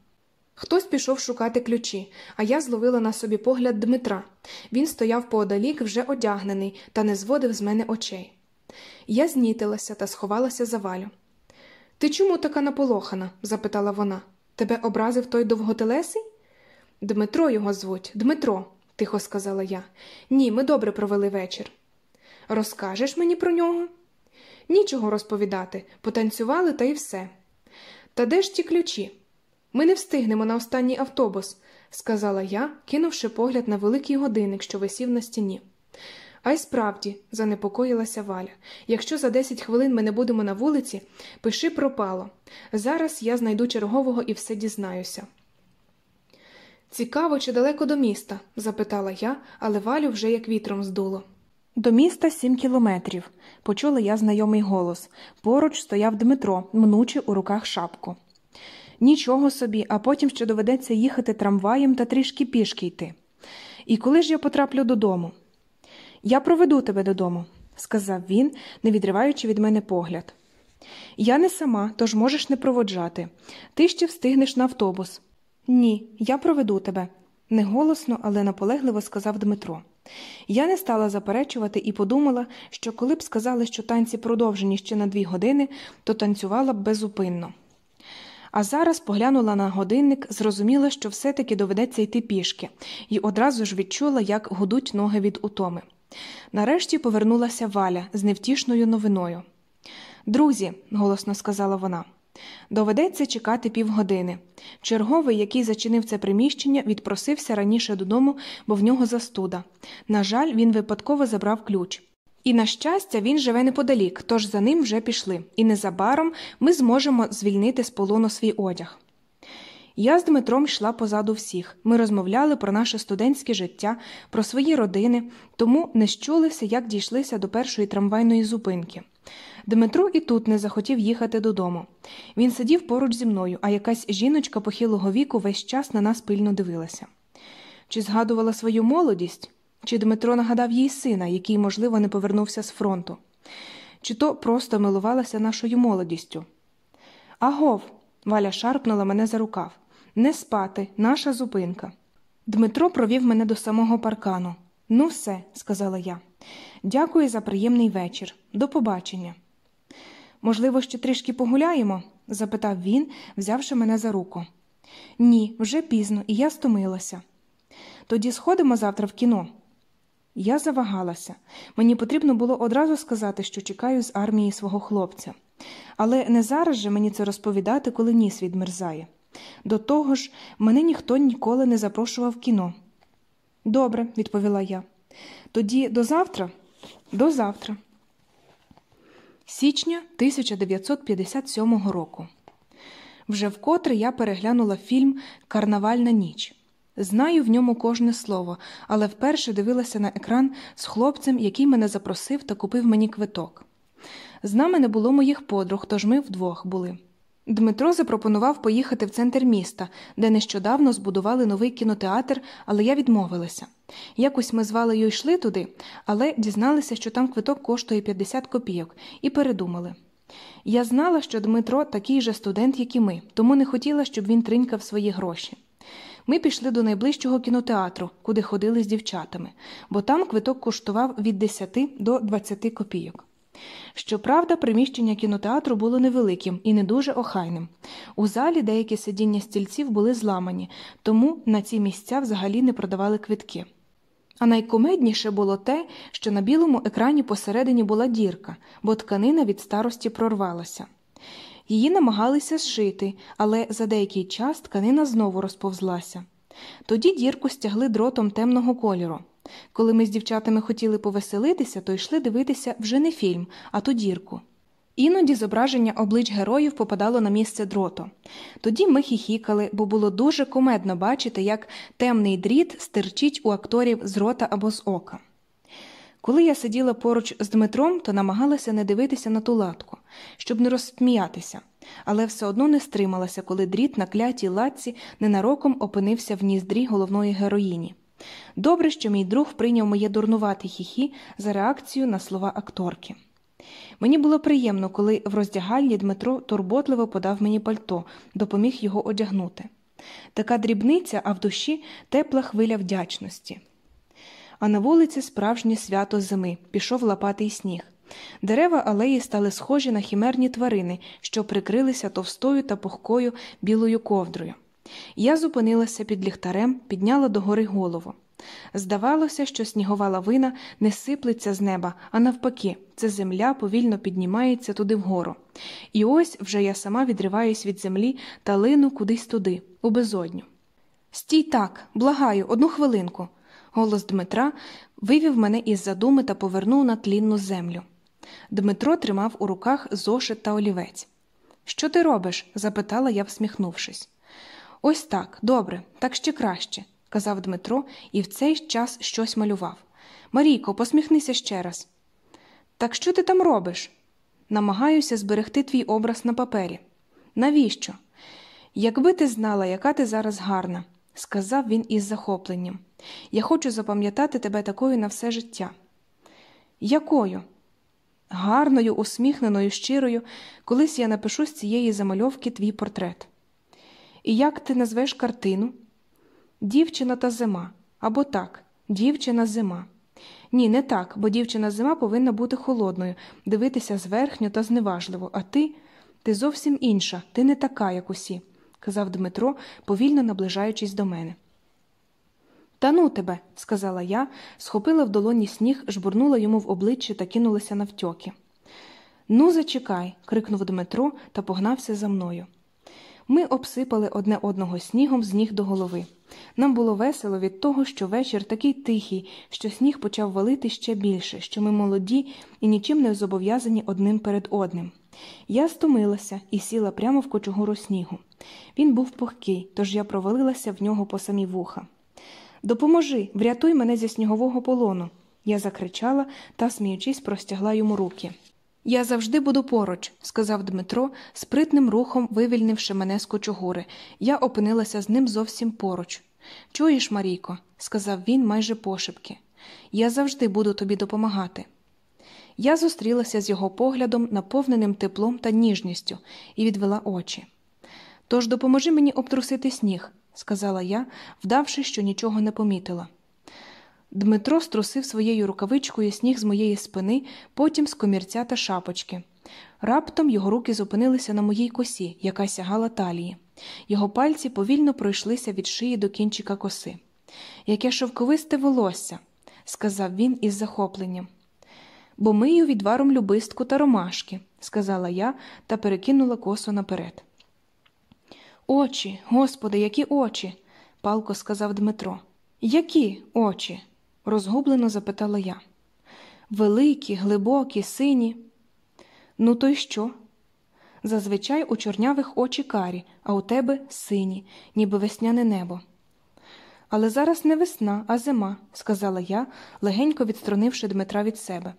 Хтось пішов шукати ключі, а я зловила на собі погляд Дмитра. Він стояв поодалік, вже одягнений, та не зводив з мене очей. Я знітилася та сховалася за валю. Ти чому така наполохана? запитала вона. Тебе образив той довготелесий? Дмитро його звуть, Дмитро, тихо сказала я. Ні, ми добре провели вечір. Розкажеш мені про нього? Нічого розповідати, потанцювали та й все. Та де ж ті ключі? Ми не встигнемо на останній автобус, сказала я, кинувши погляд на великий годинник, що висів на стіні. А й справді, занепокоїлася Валя. Якщо за 10 хвилин ми не будемо на вулиці, пиши пропало. Зараз я знайду чергового і все дізнаюся. Цікаво, чи далеко до міста? запитала я, але Валю вже як вітром здуло. До міста сім кілометрів, почула я знайомий голос. Поруч стояв Дмитро, мнучи у руках шапку. Нічого собі, а потім ще доведеться їхати трамваєм та трішки пішки йти. І коли ж я потраплю додому? Я проведу тебе додому, сказав він, не відриваючи від мене погляд. Я не сама, тож можеш не проводжати. Ти ще встигнеш на автобус. Ні, я проведу тебе, неголосно, але наполегливо сказав Дмитро. Я не стала заперечувати і подумала, що коли б сказали, що танці продовжені ще на дві години, то танцювала б безупинно. А зараз поглянула на годинник, зрозуміла, що все-таки доведеться йти пішки, і одразу ж відчула, як гудуть ноги від утоми. Нарешті повернулася Валя з невтішною новиною. Друзі, голосно сказала вона, доведеться чекати півгодини. Черговий, який зачинив це приміщення, відпросився раніше додому, бо в нього застуда. На жаль, він випадково забрав ключ. І, на щастя, він живе неподалік, тож за ним вже пішли, і незабаром ми зможемо звільнити з полону свій одяг. Я з Дмитром йшла позаду всіх. Ми розмовляли про наше студентське життя, про свої родини, тому не щулися, як дійшлися до першої трамвайної зупинки. Дмитро і тут не захотів їхати додому. Він сидів поруч зі мною, а якась жіночка похилого віку весь час на нас пильно дивилася. Чи згадувала свою молодість? Чи Дмитро нагадав їй сина, який, можливо, не повернувся з фронту, чи то просто милувалася нашою молодістю. Агов. Валя шарпнула мене за рукав. Не спати, наша зупинка. Дмитро провів мене до самого паркану. Ну, все, сказала я. Дякую за приємний вечір. До побачення. Можливо, ще трішки погуляємо? запитав він, взявши мене за руку. Ні, вже пізно, і я стомилася. Тоді сходимо завтра в кіно. Я завагалася. Мені потрібно було одразу сказати, що чекаю з армії свого хлопця. Але не зараз же мені це розповідати, коли ніс відмерзає. До того ж, мене ніхто ніколи не запрошував в кіно. Добре, відповіла я. Тоді до завтра? До завтра. Січня 1957 року. Вже вкотре я переглянула фільм Карнавальна ніч. Знаю в ньому кожне слово, але вперше дивилася на екран з хлопцем, який мене запросив та купив мені квиток. З нами не було моїх подруг, тож ми вдвох були. Дмитро запропонував поїхати в центр міста, де нещодавно збудували новий кінотеатр, але я відмовилася. Якось ми з Валею йшли туди, але дізналися, що там квиток коштує 50 копійок, і передумали. Я знала, що Дмитро такий же студент, як і ми, тому не хотіла, щоб він тринькав свої гроші. Ми пішли до найближчого кінотеатру, куди ходили з дівчатами, бо там квиток коштував від 10 до 20 копійок. Щоправда, приміщення кінотеатру було невеликим і не дуже охайним. У залі деякі сидіння стільців були зламані, тому на ці місця взагалі не продавали квитки. А найкомедніше було те, що на білому екрані посередині була дірка, бо тканина від старості прорвалася. Її намагалися зшити, але за деякий час тканина знову розповзлася. Тоді дірку стягли дротом темного кольору. Коли ми з дівчатами хотіли повеселитися, то йшли дивитися вже не фільм, а ту дірку. Іноді зображення облич героїв попадало на місце дроту. Тоді ми хіхікали, бо було дуже кумедно бачити, як темний дріт стирчить у акторів з рота або з ока. Коли я сиділа поруч з Дмитром, то намагалася не дивитися на ту латку, щоб не розсміятися, але все одно не стрималася, коли дріт на клятій латці ненароком опинився в ніздрі головної героїні. Добре, що мій друг прийняв моє дурнувате хіхі за реакцію на слова акторки. Мені було приємно, коли в роздягальні Дмитро турботливо подав мені пальто, допоміг його одягнути. Така дрібниця, а в душі тепла хвиля вдячності. А на вулиці справжнє свято зими пішов лапатий сніг. Дерева алеї стали схожі на хімерні тварини, що прикрилися товстою та пухкою білою ковдрою. Я зупинилася під ліхтарем, підняла догори голову. Здавалося, що снігова лавина не сиплеться з неба, а навпаки, ця земля повільно піднімається туди вгору. І ось вже я сама відриваюсь від землі та лину кудись туди, у безодню. Стій так, благаю, одну хвилинку. Голос Дмитра вивів мене із задуми та повернув на тлінну землю. Дмитро тримав у руках зошит та олівець. Що ти робиш? запитала я, всміхнувшись. Ось так, добре, так ще краще, казав Дмитро і в цей час щось малював. Марійко, посміхнися ще раз. Так що ти там робиш? Намагаюся зберегти твій образ на папері. Навіщо? Якби ти знала, яка ти зараз гарна, сказав він із захопленням. Я хочу запам'ятати тебе такою на все життя. Якою? Гарною, усміхненою, щирою, колись я напишу з цієї замальовки твій портрет. І як ти назвеш картину? Дівчина та зима. Або так, дівчина зима. Ні, не так, бо дівчина зима повинна бути холодною, дивитися зверхньо та зневажливо, а ти ти зовсім інша, ти не така, як усі, казав Дмитро, повільно наближаючись до мене. Та ну тебе, сказала я, схопила в долоні сніг, жбурнула йому в обличчя та кинулася навтьоки. Ну, зачекай, крикнув Дмитро та погнався за мною. Ми обсипали одне одного снігом з ніг до голови. Нам було весело від того, що вечір такий тихий, що сніг почав валити ще більше, що ми молоді і нічим не зобов'язані одним перед одним. Я стомилася і сіла прямо в кочугуру снігу. Він був пухкий, тож я провалилася в нього по самі вуха. Допоможи, врятуй мене зі снігового полону. Я закричала та, сміючись, простягла йому руки. Я завжди буду поруч, сказав Дмитро, спритним рухом вивільнивши мене з кочугури. Я опинилася з ним зовсім поруч. Чуєш, Марійко, сказав він майже пошепки, я завжди буду тобі допомагати. Я зустрілася з його поглядом, наповненим теплом та ніжністю, і відвела очі. Тож допоможи мені обтрусити сніг, сказала я, вдавши, що нічого не помітила. Дмитро струсив своєю рукавичкою сніг з моєї спини, потім з комірця та шапочки. Раптом його руки зупинилися на моїй косі, яка сягала талії. Його пальці повільно пройшлися від шиї до кінчика коси. Яке шовковисте волосся, сказав він із захопленням. Бо мию відваром любистку та ромашки, сказала я та перекинула косу наперед. Очі, господи, які очі, палко сказав Дмитро. Які очі? розгублено запитала я. Великі, глибокі, сині. Ну, то й що? Зазвичай у чорнявих очі карі, а у тебе сині, ніби весняне небо. Але зараз не весна, а зима, сказала я, легенько відсторонивши Дмитра від себе.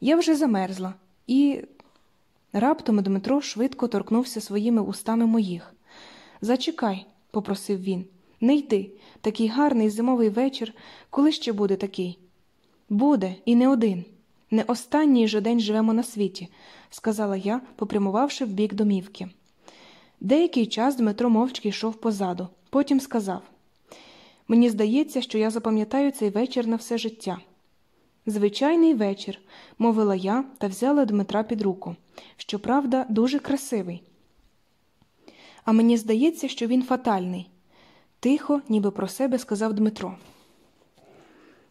Я вже замерзла, і раптом Дмитро швидко торкнувся своїми устами моїх. Зачекай, попросив він, не йди. Такий гарний зимовий вечір, коли ще буде такий? Буде, і не один. Не останній же день живемо на світі, сказала я, попрямувавши в бік домівки. Деякий час Дмитро мовчки йшов позаду, потім сказав Мені здається, що я запам'ятаю цей вечір на все життя. Звичайний вечір, мовила я та взяла Дмитра під руку. Щоправда, дуже красивий. А мені здається, що він фатальний, тихо, ніби про себе сказав Дмитро.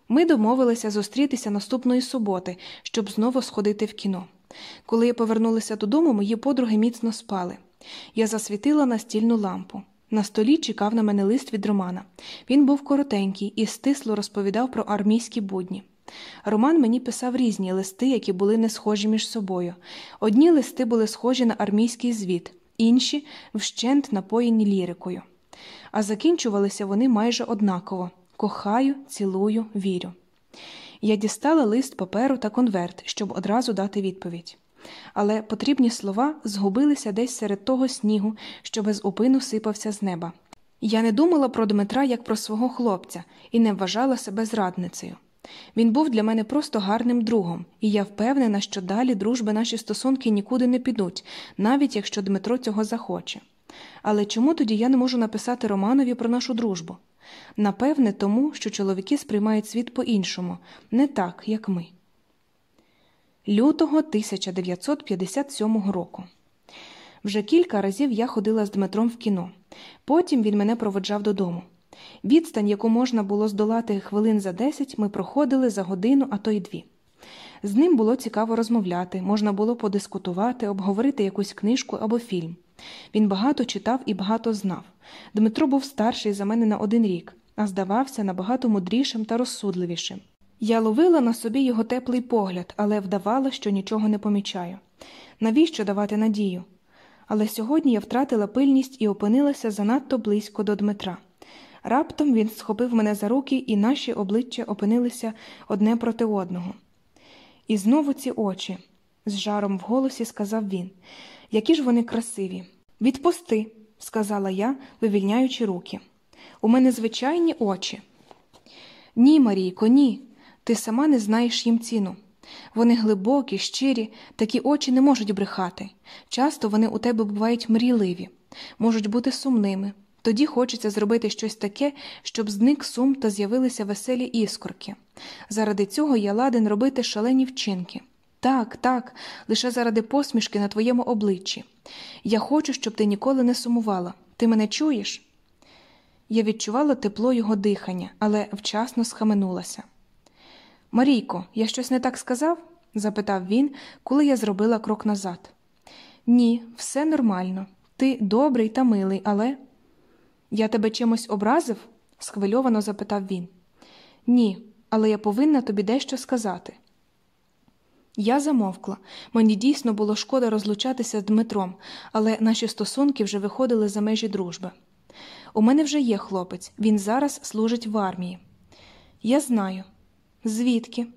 Ми домовилися зустрітися наступної суботи, щоб знову сходити в кіно. Коли я повернулася додому, мої подруги міцно спали. Я засвітила настільну лампу. На столі чекав на мене лист від Романа. Він був коротенький і стисло розповідав про армійські будні. Роман мені писав різні листи, які були не схожі між собою. Одні листи були схожі на армійський звіт, інші вщент напоєні лірикою. А закінчувалися вони майже однаково кохаю, цілую, вірю. Я дістала лист паперу та конверт, щоб одразу дати відповідь. Але потрібні слова згубилися десь серед того снігу, що без упину сипався з неба. Я не думала про Дмитра як про свого хлопця і не вважала себе зрадницею. Він був для мене просто гарним другом, і я впевнена, що далі дружби наші стосунки нікуди не підуть, навіть якщо Дмитро цього захоче. Але чому тоді я не можу написати Романові про нашу дружбу? Напевне, тому, що чоловіки сприймають світ по-іншому, не так, як ми. Лютого 1957 року. Вже кілька разів я ходила з Дмитром в кіно. Потім він мене проводжав додому. Відстань, яку можна було здолати хвилин за десять, ми проходили за годину, а то й дві. З ним було цікаво розмовляти, можна було подискутувати, обговорити якусь книжку або фільм. Він багато читав і багато знав. Дмитро був старший за мене на один рік, а здавався набагато мудрішим та розсудливішим. Я ловила на собі його теплий погляд, але вдавала, що нічого не помічаю. Навіщо давати надію? Але сьогодні я втратила пильність і опинилася занадто близько до Дмитра. Раптом він схопив мене за руки, і наші обличчя опинилися одне проти одного. І знову ці очі, з жаром в голосі сказав він. Які ж вони красиві. Відпусти, сказала я, вивільняючи руки. У мене звичайні очі. Ні, Марійко, ні. Ти сама не знаєш їм ціну. Вони глибокі, щирі, такі очі не можуть брехати. Часто вони у тебе бувають мрійливі, можуть бути сумними. Тоді хочеться зробити щось таке, щоб зник сум та з'явилися веселі іскорки. Заради цього я ладен робити шалені вчинки. Так, так, лише заради посмішки на твоєму обличчі. Я хочу, щоб ти ніколи не сумувала. Ти мене чуєш? Я відчувала тепло його дихання, але вчасно схаменулася. Марійко, я щось не так сказав? запитав він, коли я зробила крок назад. Ні, все нормально. Ти добрий та милий, але. Я тебе чимось образив? схвильовано запитав він. Ні, але я повинна тобі дещо сказати. Я замовкла. Мені дійсно було шкода розлучатися з Дмитром, але наші стосунки вже виходили за межі дружби. У мене вже є хлопець, він зараз служить в армії. Я знаю. Звідки?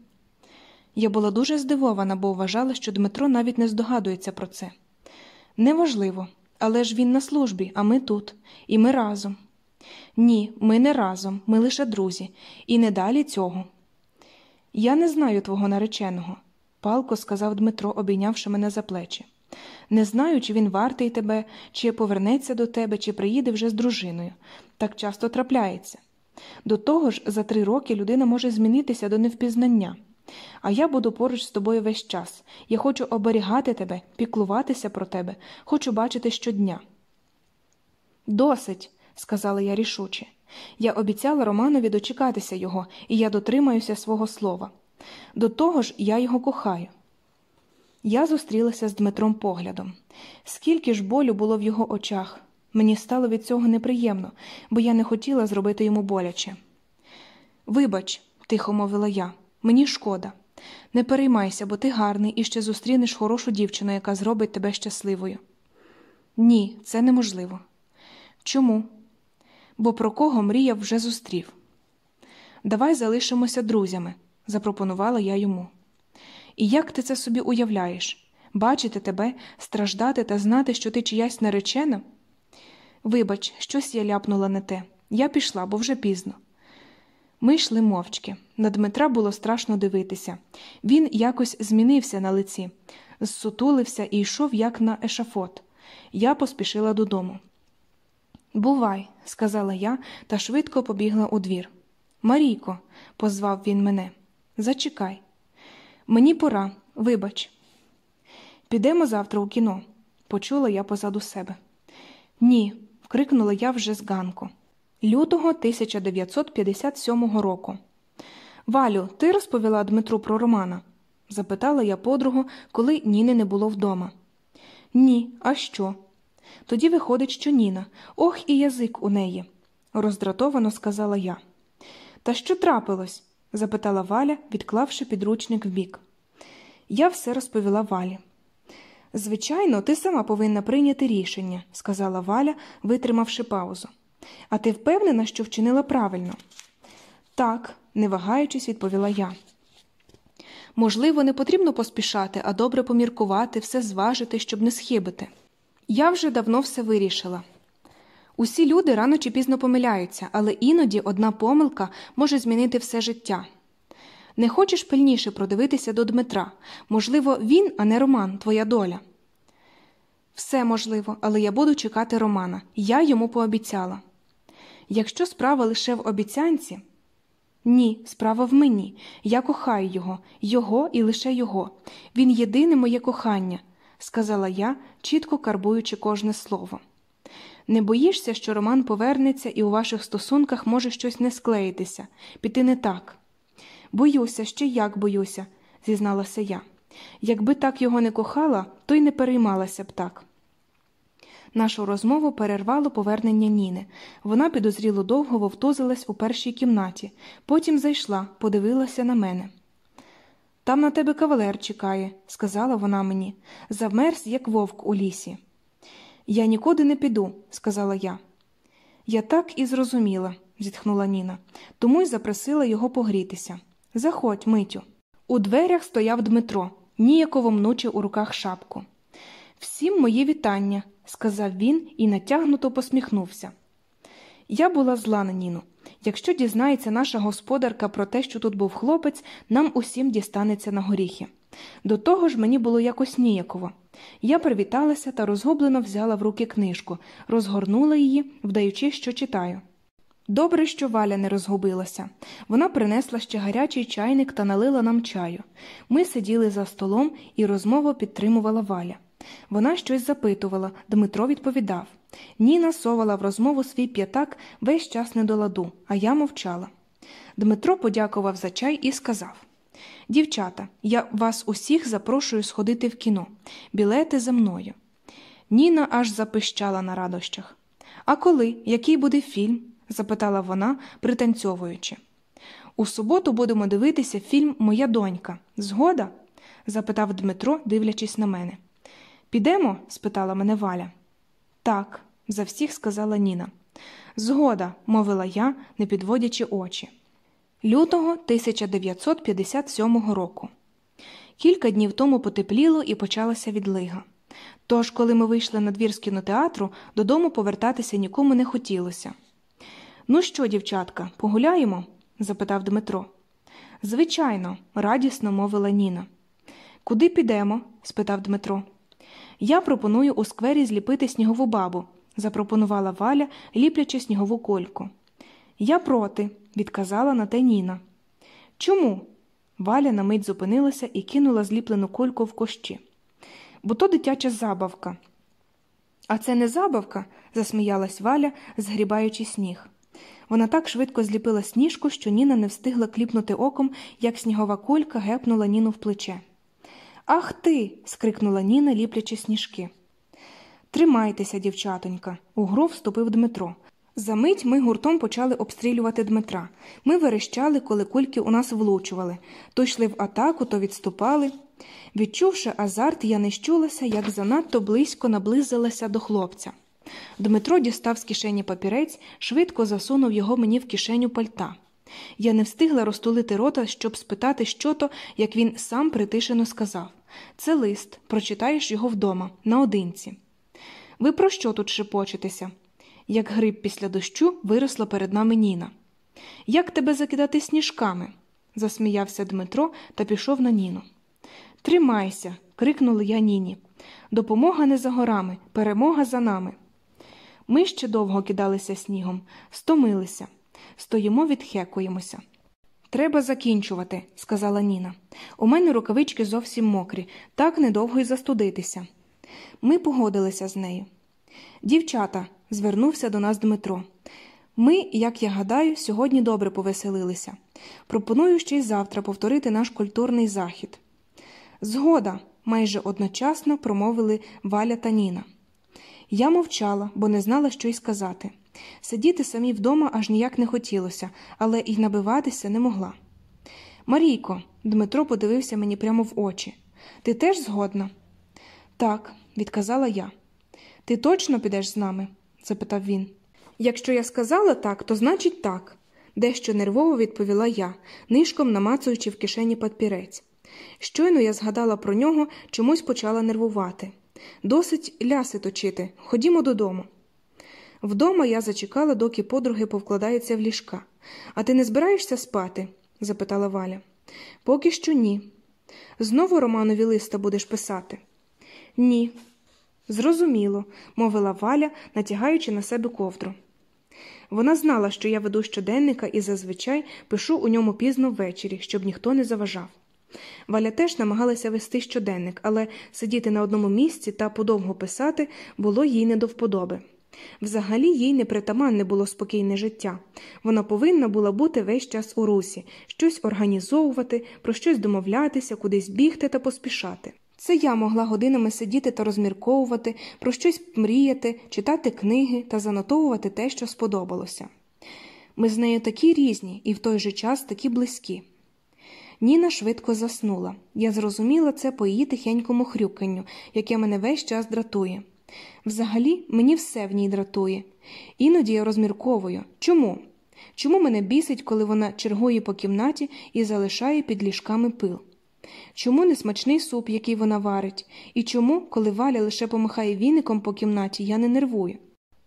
Я була дуже здивована, бо вважала, що Дмитро навіть не здогадується про це. Неважливо, але ж він на службі, а ми тут, і ми разом. Ні, ми не разом, ми лише друзі, і не далі цього. Я не знаю твого нареченого палко сказав Дмитро, обійнявши мене за плечі. Не знаю, чи він вартий тебе, чи повернеться до тебе, чи приїде вже з дружиною. Так часто трапляється. До того ж, за три роки людина може змінитися до невпізнання. А я буду поруч з тобою весь час. Я хочу оберігати тебе, піклуватися про тебе, хочу бачити щодня. Досить, сказала я рішуче. Я обіцяла Романові дочекатися його, і я дотримаюся свого слова. До того ж, я його кохаю. Я зустрілася з Дмитром поглядом. Скільки ж болю було в його очах. Мені стало від цього неприємно, бо я не хотіла зробити йому боляче. Вибач, тихо мовила я, мені шкода. Не переймайся, бо ти гарний і ще зустрінеш хорошу дівчину, яка зробить тебе щасливою. Ні, це неможливо. Чому? Бо про кого мріяв вже зустрів. Давай залишимося друзями, запропонувала я йому. І як ти це собі уявляєш бачити тебе, страждати та знати, що ти чиясь наречена? Вибач, щось я ляпнула не те. Я пішла, бо вже пізно. Ми йшли мовчки. На Дмитра було страшно дивитися. Він якось змінився на лиці, зсутулився і йшов, як на ешафот. Я поспішила додому. Бувай, сказала я та швидко побігла у двір. Марійко, позвав він мене. Зачекай. Мені пора, вибач. Підемо завтра у кіно, почула я позаду себе. Ні, вкрикнула я вже з ганку. Лютого 1957 року. Валю, ти розповіла Дмитру про Романа? запитала я подругу, коли Ніни не було вдома. Ні, а що? Тоді виходить, що Ніна. Ох, і язик у неї, роздратовано сказала я. Та що трапилось? запитала Валя, відклавши підручник вбік. Я все розповіла Валі. Звичайно, ти сама повинна прийняти рішення, сказала Валя, витримавши паузу. А ти впевнена, що вчинила правильно? Так, не вагаючись, відповіла я. Можливо, не потрібно поспішати, а добре поміркувати, все зважити, щоб не схибити. Я вже давно все вирішила. Усі люди рано чи пізно помиляються, але іноді одна помилка може змінити все життя. Не хочеш пильніше продивитися до Дмитра можливо, він, а не Роман, твоя доля. Все можливо, але я буду чекати Романа. Я йому пообіцяла. Якщо справа лише в обіцянці, ні, справа в мені. Я кохаю його, його і лише його. Він єдине моє кохання, сказала я, чітко карбуючи кожне слово. Не боїшся, що Роман повернеться і у ваших стосунках може щось не склеїтися, піти не так. Боюся, ще як боюся, зізналася я. Якби так його не кохала, то й не переймалася б так. Нашу розмову перервало повернення Ніни. Вона підозріло довго вовтузилась у першій кімнаті, потім зайшла, подивилася на мене. Там на тебе кавалер чекає, сказала вона мені, завмерз, як вовк у лісі. Я нікуди не піду, сказала я. Я так і зрозуміла, зітхнула Ніна, тому й запросила його погрітися. Заходь, митю. У дверях стояв Дмитро, ніяково мнучи у руках шапку. Всім мої вітання, сказав він і натягнуто посміхнувся. Я була зла на Ніну. Якщо дізнається наша господарка про те, що тут був хлопець, нам усім дістанеться на горіхи. До того ж мені було якось ніяково. Я привіталася та розгублено взяла в руки книжку, розгорнула її, вдаючи, що читаю. Добре, що Валя не розгубилася. Вона принесла ще гарячий чайник та налила нам чаю. Ми сиділи за столом, і розмову підтримувала Валя. Вона щось запитувала, Дмитро відповідав. Ніна совала в розмову свій п'ятак весь час не до ладу, а я мовчала. Дмитро подякував за чай і сказав Дівчата, я вас усіх запрошую сходити в кіно, білети за мною. Ніна аж запищала на радощах. А коли, який буде фільм? запитала вона, пританцьовуючи. У суботу будемо дивитися фільм Моя донька. Згода? запитав Дмитро, дивлячись на мене. Підемо? спитала мене Валя. Так, за всіх сказала Ніна. Згода, мовила я, не підводячи очі. Лютого 1957 року. Кілька днів тому потепліло і почалася відлига. Тож, коли ми вийшли на двір з кінотеатру, додому повертатися нікому не хотілося. Ну що, дівчатка, погуляємо? запитав Дмитро. Звичайно, радісно мовила Ніна. Куди підемо? спитав Дмитро. Я пропоную у сквері зліпити снігову бабу, запропонувала Валя, ліплячи снігову кольку. Я проти, відказала на те Ніна. Чому? Валя на мить зупинилася і кинула зліплену кольку в кощі. Бо то дитяча забавка. А це не забавка, засміялась Валя, згрібаючи сніг. Вона так швидко зліпила сніжку, що Ніна не встигла кліпнути оком, як снігова кулька гепнула Ніну в плече. Ах ти. скрикнула Ніна, ліплячи сніжки. Тримайтеся, дівчатонька, у гру вступив Дмитро. Замить ми гуртом почали обстрілювати Дмитра. Ми верещали, коли кульки у нас влучували, то йшли в атаку, то відступали. Відчувши азарт, я не щулася, як занадто близько наблизилася до хлопця. Дмитро дістав з кишені папірець, швидко засунув його мені в кишеню пальта. Я не встигла розтулити рота, щоб спитати, що то, як він сам притишено сказав це лист, прочитаєш його вдома, наодинці. Ви про що тут шепочетеся? Як гриб після дощу виросла перед нами Ніна. Як тебе закидати сніжками? засміявся Дмитро та пішов на Ніну. Тримайся, крикнула я Ніні. Допомога не за горами, перемога за нами. Ми ще довго кидалися снігом, стомилися, стоїмо, відхекуємося. Треба закінчувати, сказала Ніна. У мене рукавички зовсім мокрі, так недовго й застудитися. Ми погодилися з нею. Дівчата, звернувся до нас Дмитро. Ми, як я гадаю, сьогодні добре повеселилися. Пропоную ще й завтра повторити наш культурний захід. Згода, майже одночасно промовили Валя та Ніна. Я мовчала, бо не знала, що й сказати. Сидіти самі вдома аж ніяк не хотілося, але й набиватися не могла. Марійко, Дмитро подивився мені прямо в очі. Ти теж згодна? Так, відказала я. Ти точно підеш з нами? запитав він. Якщо я сказала так, то значить так, дещо нервово відповіла я, нишком намацуючи в кишені папірець. Щойно я згадала про нього, чомусь почала нервувати. Досить ляси точити, ходімо додому. Вдома я зачекала, доки подруги повкладаються в ліжка. А ти не збираєшся спати? запитала Валя. Поки що ні. Знову Романові листа будеш писати? Ні. Зрозуміло, мовила Валя, натягаючи на себе ковдру. Вона знала, що я веду щоденника і зазвичай пишу у ньому пізно ввечері, щоб ніхто не заважав. Валя теж намагалася вести щоденник, але сидіти на одному місці та подовго писати було їй не до вподоби. Взагалі їй непритаманне було спокійне життя. Вона повинна була бути весь час у русі, щось організовувати, про щось домовлятися, кудись бігти та поспішати. Це я могла годинами сидіти та розмірковувати, про щось мріяти, читати книги та занотовувати те, що сподобалося. Ми з нею такі різні і в той же час такі близькі. Ніна швидко заснула. Я зрозуміла це по її тихенькому хрюканню, яке мене весь час дратує. Взагалі, мені все в ній дратує. Іноді я розмірковую. Чому? Чому мене бісить, коли вона чергує по кімнаті і залишає під ліжками пил? Чому не смачний суп, який вона варить, і чому, коли Валя лише помахає віником по кімнаті, я не нервую?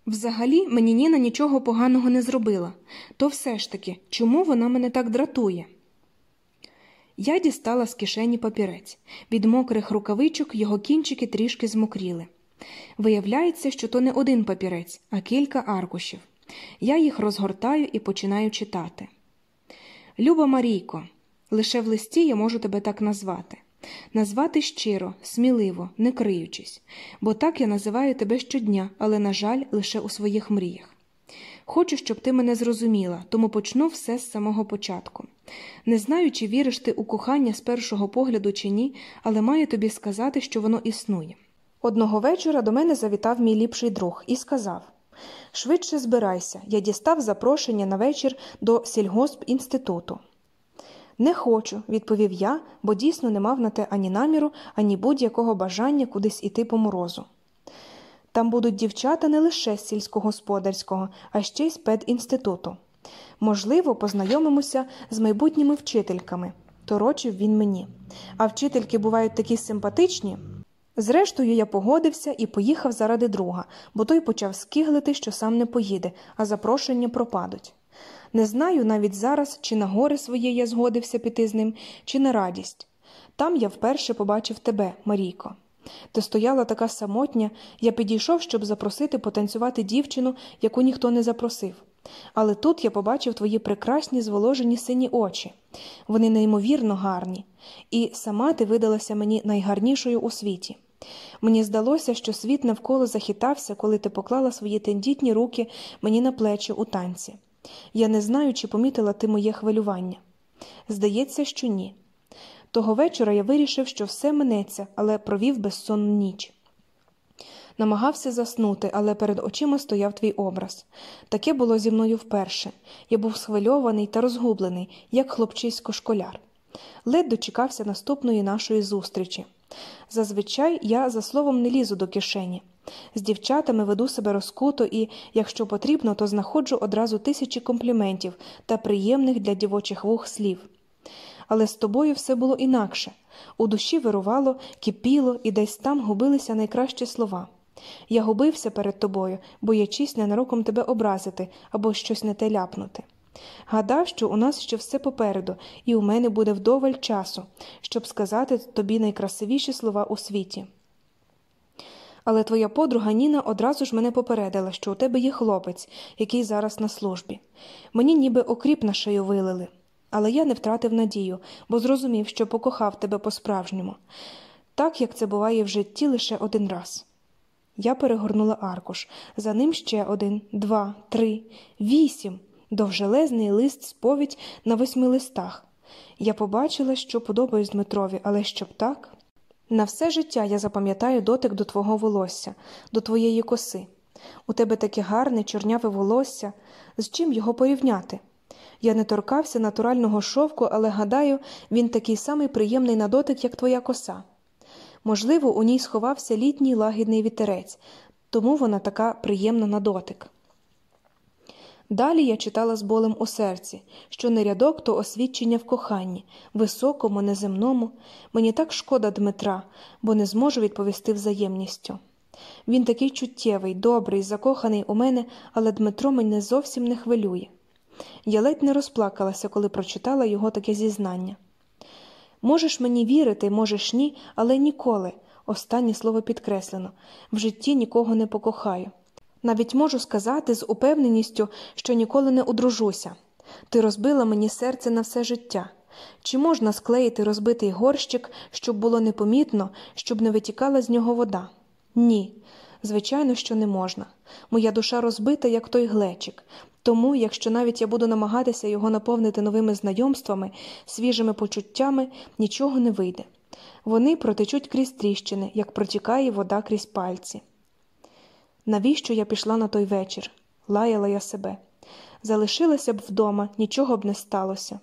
Взагалі, мені Ніна нічого поганого не зробила, то все ж таки, чому вона мене так дратує? Я дістала з кишені папірець. Від мокрих рукавичок його кінчики трішки змокріли. Виявляється, що то не один папірець, а кілька аркушів. Я їх розгортаю і починаю читати. Люба Марійко, лише в листі я можу тебе так назвати. Назвати щиро, сміливо, не криючись, бо так я називаю тебе щодня, але, на жаль, лише у своїх мріях. Хочу, щоб ти мене зрозуміла, тому почну все з самого початку. Не знаю, чи віриш ти у кохання з першого погляду чи ні, але маю тобі сказати, що воно існує. Одного вечора до мене завітав мій ліпший друг і сказав Швидше збирайся, я дістав запрошення на вечір до сільгоспінституту. Не хочу, відповів я, бо дійсно не мав на те ані наміру, ані будь-якого бажання кудись іти по морозу. Там будуть дівчата не лише з сільськогосподарського, а ще й з педінституту. Можливо, познайомимося з майбутніми вчительками, торочив він мені. А вчительки бувають такі симпатичні. Зрештою, я погодився і поїхав заради друга, бо той почав скиглити, що сам не поїде, а запрошення пропадуть. Не знаю навіть зараз, чи на горе своє я згодився піти з ним, чи на радість. Там я вперше побачив тебе, Марійко. Ти стояла така самотня, я підійшов, щоб запросити потанцювати дівчину, яку ніхто не запросив. Але тут я побачив твої прекрасні зволожені сині очі. Вони неймовірно гарні, і сама ти видалася мені найгарнішою у світі. Мені здалося, що світ навколо захитався, коли ти поклала свої тендітні руки мені на плечі у танці. Я не знаю, чи помітила ти моє хвилювання. Здається, що ні. Того вечора я вирішив, що все минеться, але провів безсонну ніч. Намагався заснути, але перед очима стояв твій образ. Таке було зі мною вперше. Я був схвильований та розгублений, як хлопчисько школяр. Лед дочекався наступної нашої зустрічі. Зазвичай я за словом не лізу до кишені. З дівчатами веду себе розкуто і, якщо потрібно, то знаходжу одразу тисячі компліментів та приємних для дівочих вух слів. Але з тобою все було інакше у душі вирувало, кипіло, і десь там губилися найкращі слова. Я губився перед тобою, боячись ненароком тебе образити або щось не те ляпнути. Гадав, що у нас ще все попереду, і у мене буде вдоволь часу, щоб сказати тобі найкрасивіші слова у світі. Але твоя подруга Ніна одразу ж мене попередила, що у тебе є хлопець, який зараз на службі. Мені ніби окріп на шию вилили. Але я не втратив надію, бо зрозумів, що покохав тебе по-справжньому, так як це буває в житті лише один раз. Я перегорнула аркуш, за ним ще один, два, три, вісім довжелезний лист сповідь на восьми листах. Я побачила, що подобаюсь Дмитрові, але щоб так. На все життя я запам'ятаю дотик до твого волосся, до твоєї коси. У тебе таке гарне, чорняве волосся, з чим його порівняти? Я не торкався натурального шовку, але гадаю, він такий самий приємний на дотик, як твоя коса. Можливо, у ній сховався літній лагідний вітерець, тому вона така приємна на дотик. Далі я читала з болем у серці, що не рядок то освідчення в коханні, високому, неземному. Мені так шкода Дмитра, бо не зможу відповісти взаємністю. Він такий чуттєвий, добрий, закоханий у мене, але Дмитро мене зовсім не хвилює. Я ледь не розплакалася, коли прочитала його таке зізнання. Можеш мені вірити, можеш ні, але ніколи, останнє слово підкреслено, в житті нікого не покохаю. Навіть можу сказати з упевненістю, що ніколи не одружуся. Ти розбила мені серце на все життя. Чи можна склеїти розбитий горщик, щоб було непомітно, щоб не витікала з нього вода? Ні, звичайно, що не можна. Моя душа розбита, як той глечик. Тому, якщо навіть я буду намагатися його наповнити новими знайомствами, свіжими почуттями, нічого не вийде. Вони протечуть крізь тріщини, як протікає вода крізь пальці. Навіщо я пішла на той вечір? Лаяла я себе. Залишилася б вдома, нічого б не сталося.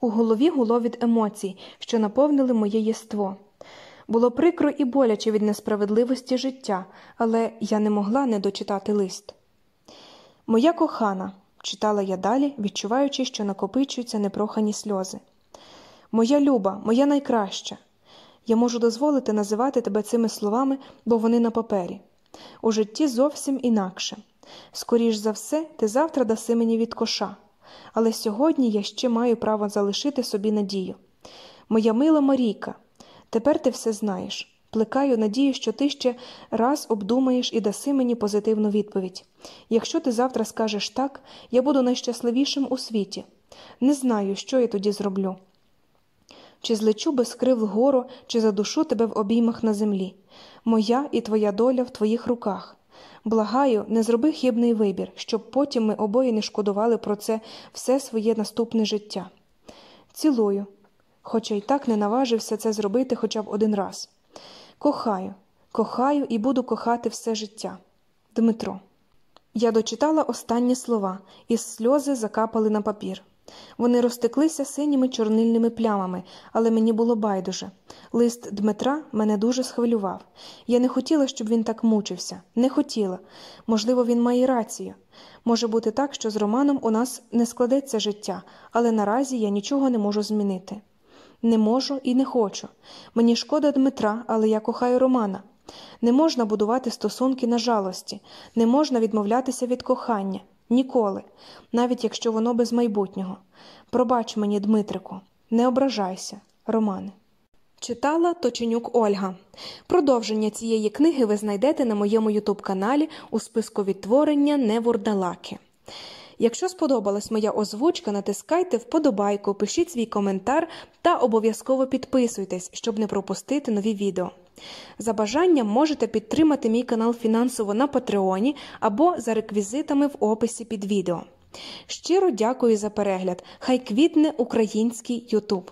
У голові гуло від емоцій, що наповнили моє єство. Було прикро і боляче від несправедливості життя, але я не могла не дочитати лист. Моя кохана, читала я далі, відчуваючи, що накопичуються непрохані сльози. Моя люба, моя найкраща. Я можу дозволити називати тебе цими словами, бо вони на папері. У житті зовсім інакше. Скоріш за все, ти завтра даси мені від коша. Але сьогодні я ще маю право залишити собі надію. Моя мила Марійка, тепер ти все знаєш. Плекаю надію, що ти ще раз обдумаєш і даси мені позитивну відповідь. Якщо ти завтра скажеш так, я буду найщасливішим у світі. Не знаю, що я тоді зроблю. Чи злечу без крил вгору, чи задушу тебе в обіймах на землі. Моя і твоя доля в твоїх руках. Благаю, не зроби хибний вибір, щоб потім ми обоє не шкодували про це все своє наступне життя. Цілую, хоча й так не наважився це зробити хоча б один раз. Кохаю, кохаю і буду кохати все життя. Дмитро. Я дочитала останні слова, і сльози закапали на папір. Вони розтеклися синіми чорнильними плямами, але мені було байдуже. Лист Дмитра мене дуже схвилював. Я не хотіла, щоб він так мучився. Не хотіла. Можливо, він має рацію. Може бути так, що з Романом у нас не складеться життя, але наразі я нічого не можу змінити. Не можу і не хочу. Мені шкода Дмитра, але я кохаю Романа. Не можна будувати стосунки на жалості, не можна відмовлятися від кохання. Ніколи, навіть якщо воно без майбутнього. Пробач мені, Дмитрику, не ображайся, Романе. Читала Точенюк Ольга. Продовження цієї книги ви знайдете на моєму ютуб каналі у списку відтворення Невурдалаки. Якщо сподобалась моя озвучка, натискайте вподобайку, пишіть свій коментар та обов'язково підписуйтесь, щоб не пропустити нові відео. За бажанням можете підтримати мій канал фінансово на Патреоні або за реквізитами в описі під відео. Щиро дякую за перегляд! Хай квітне український Ютуб!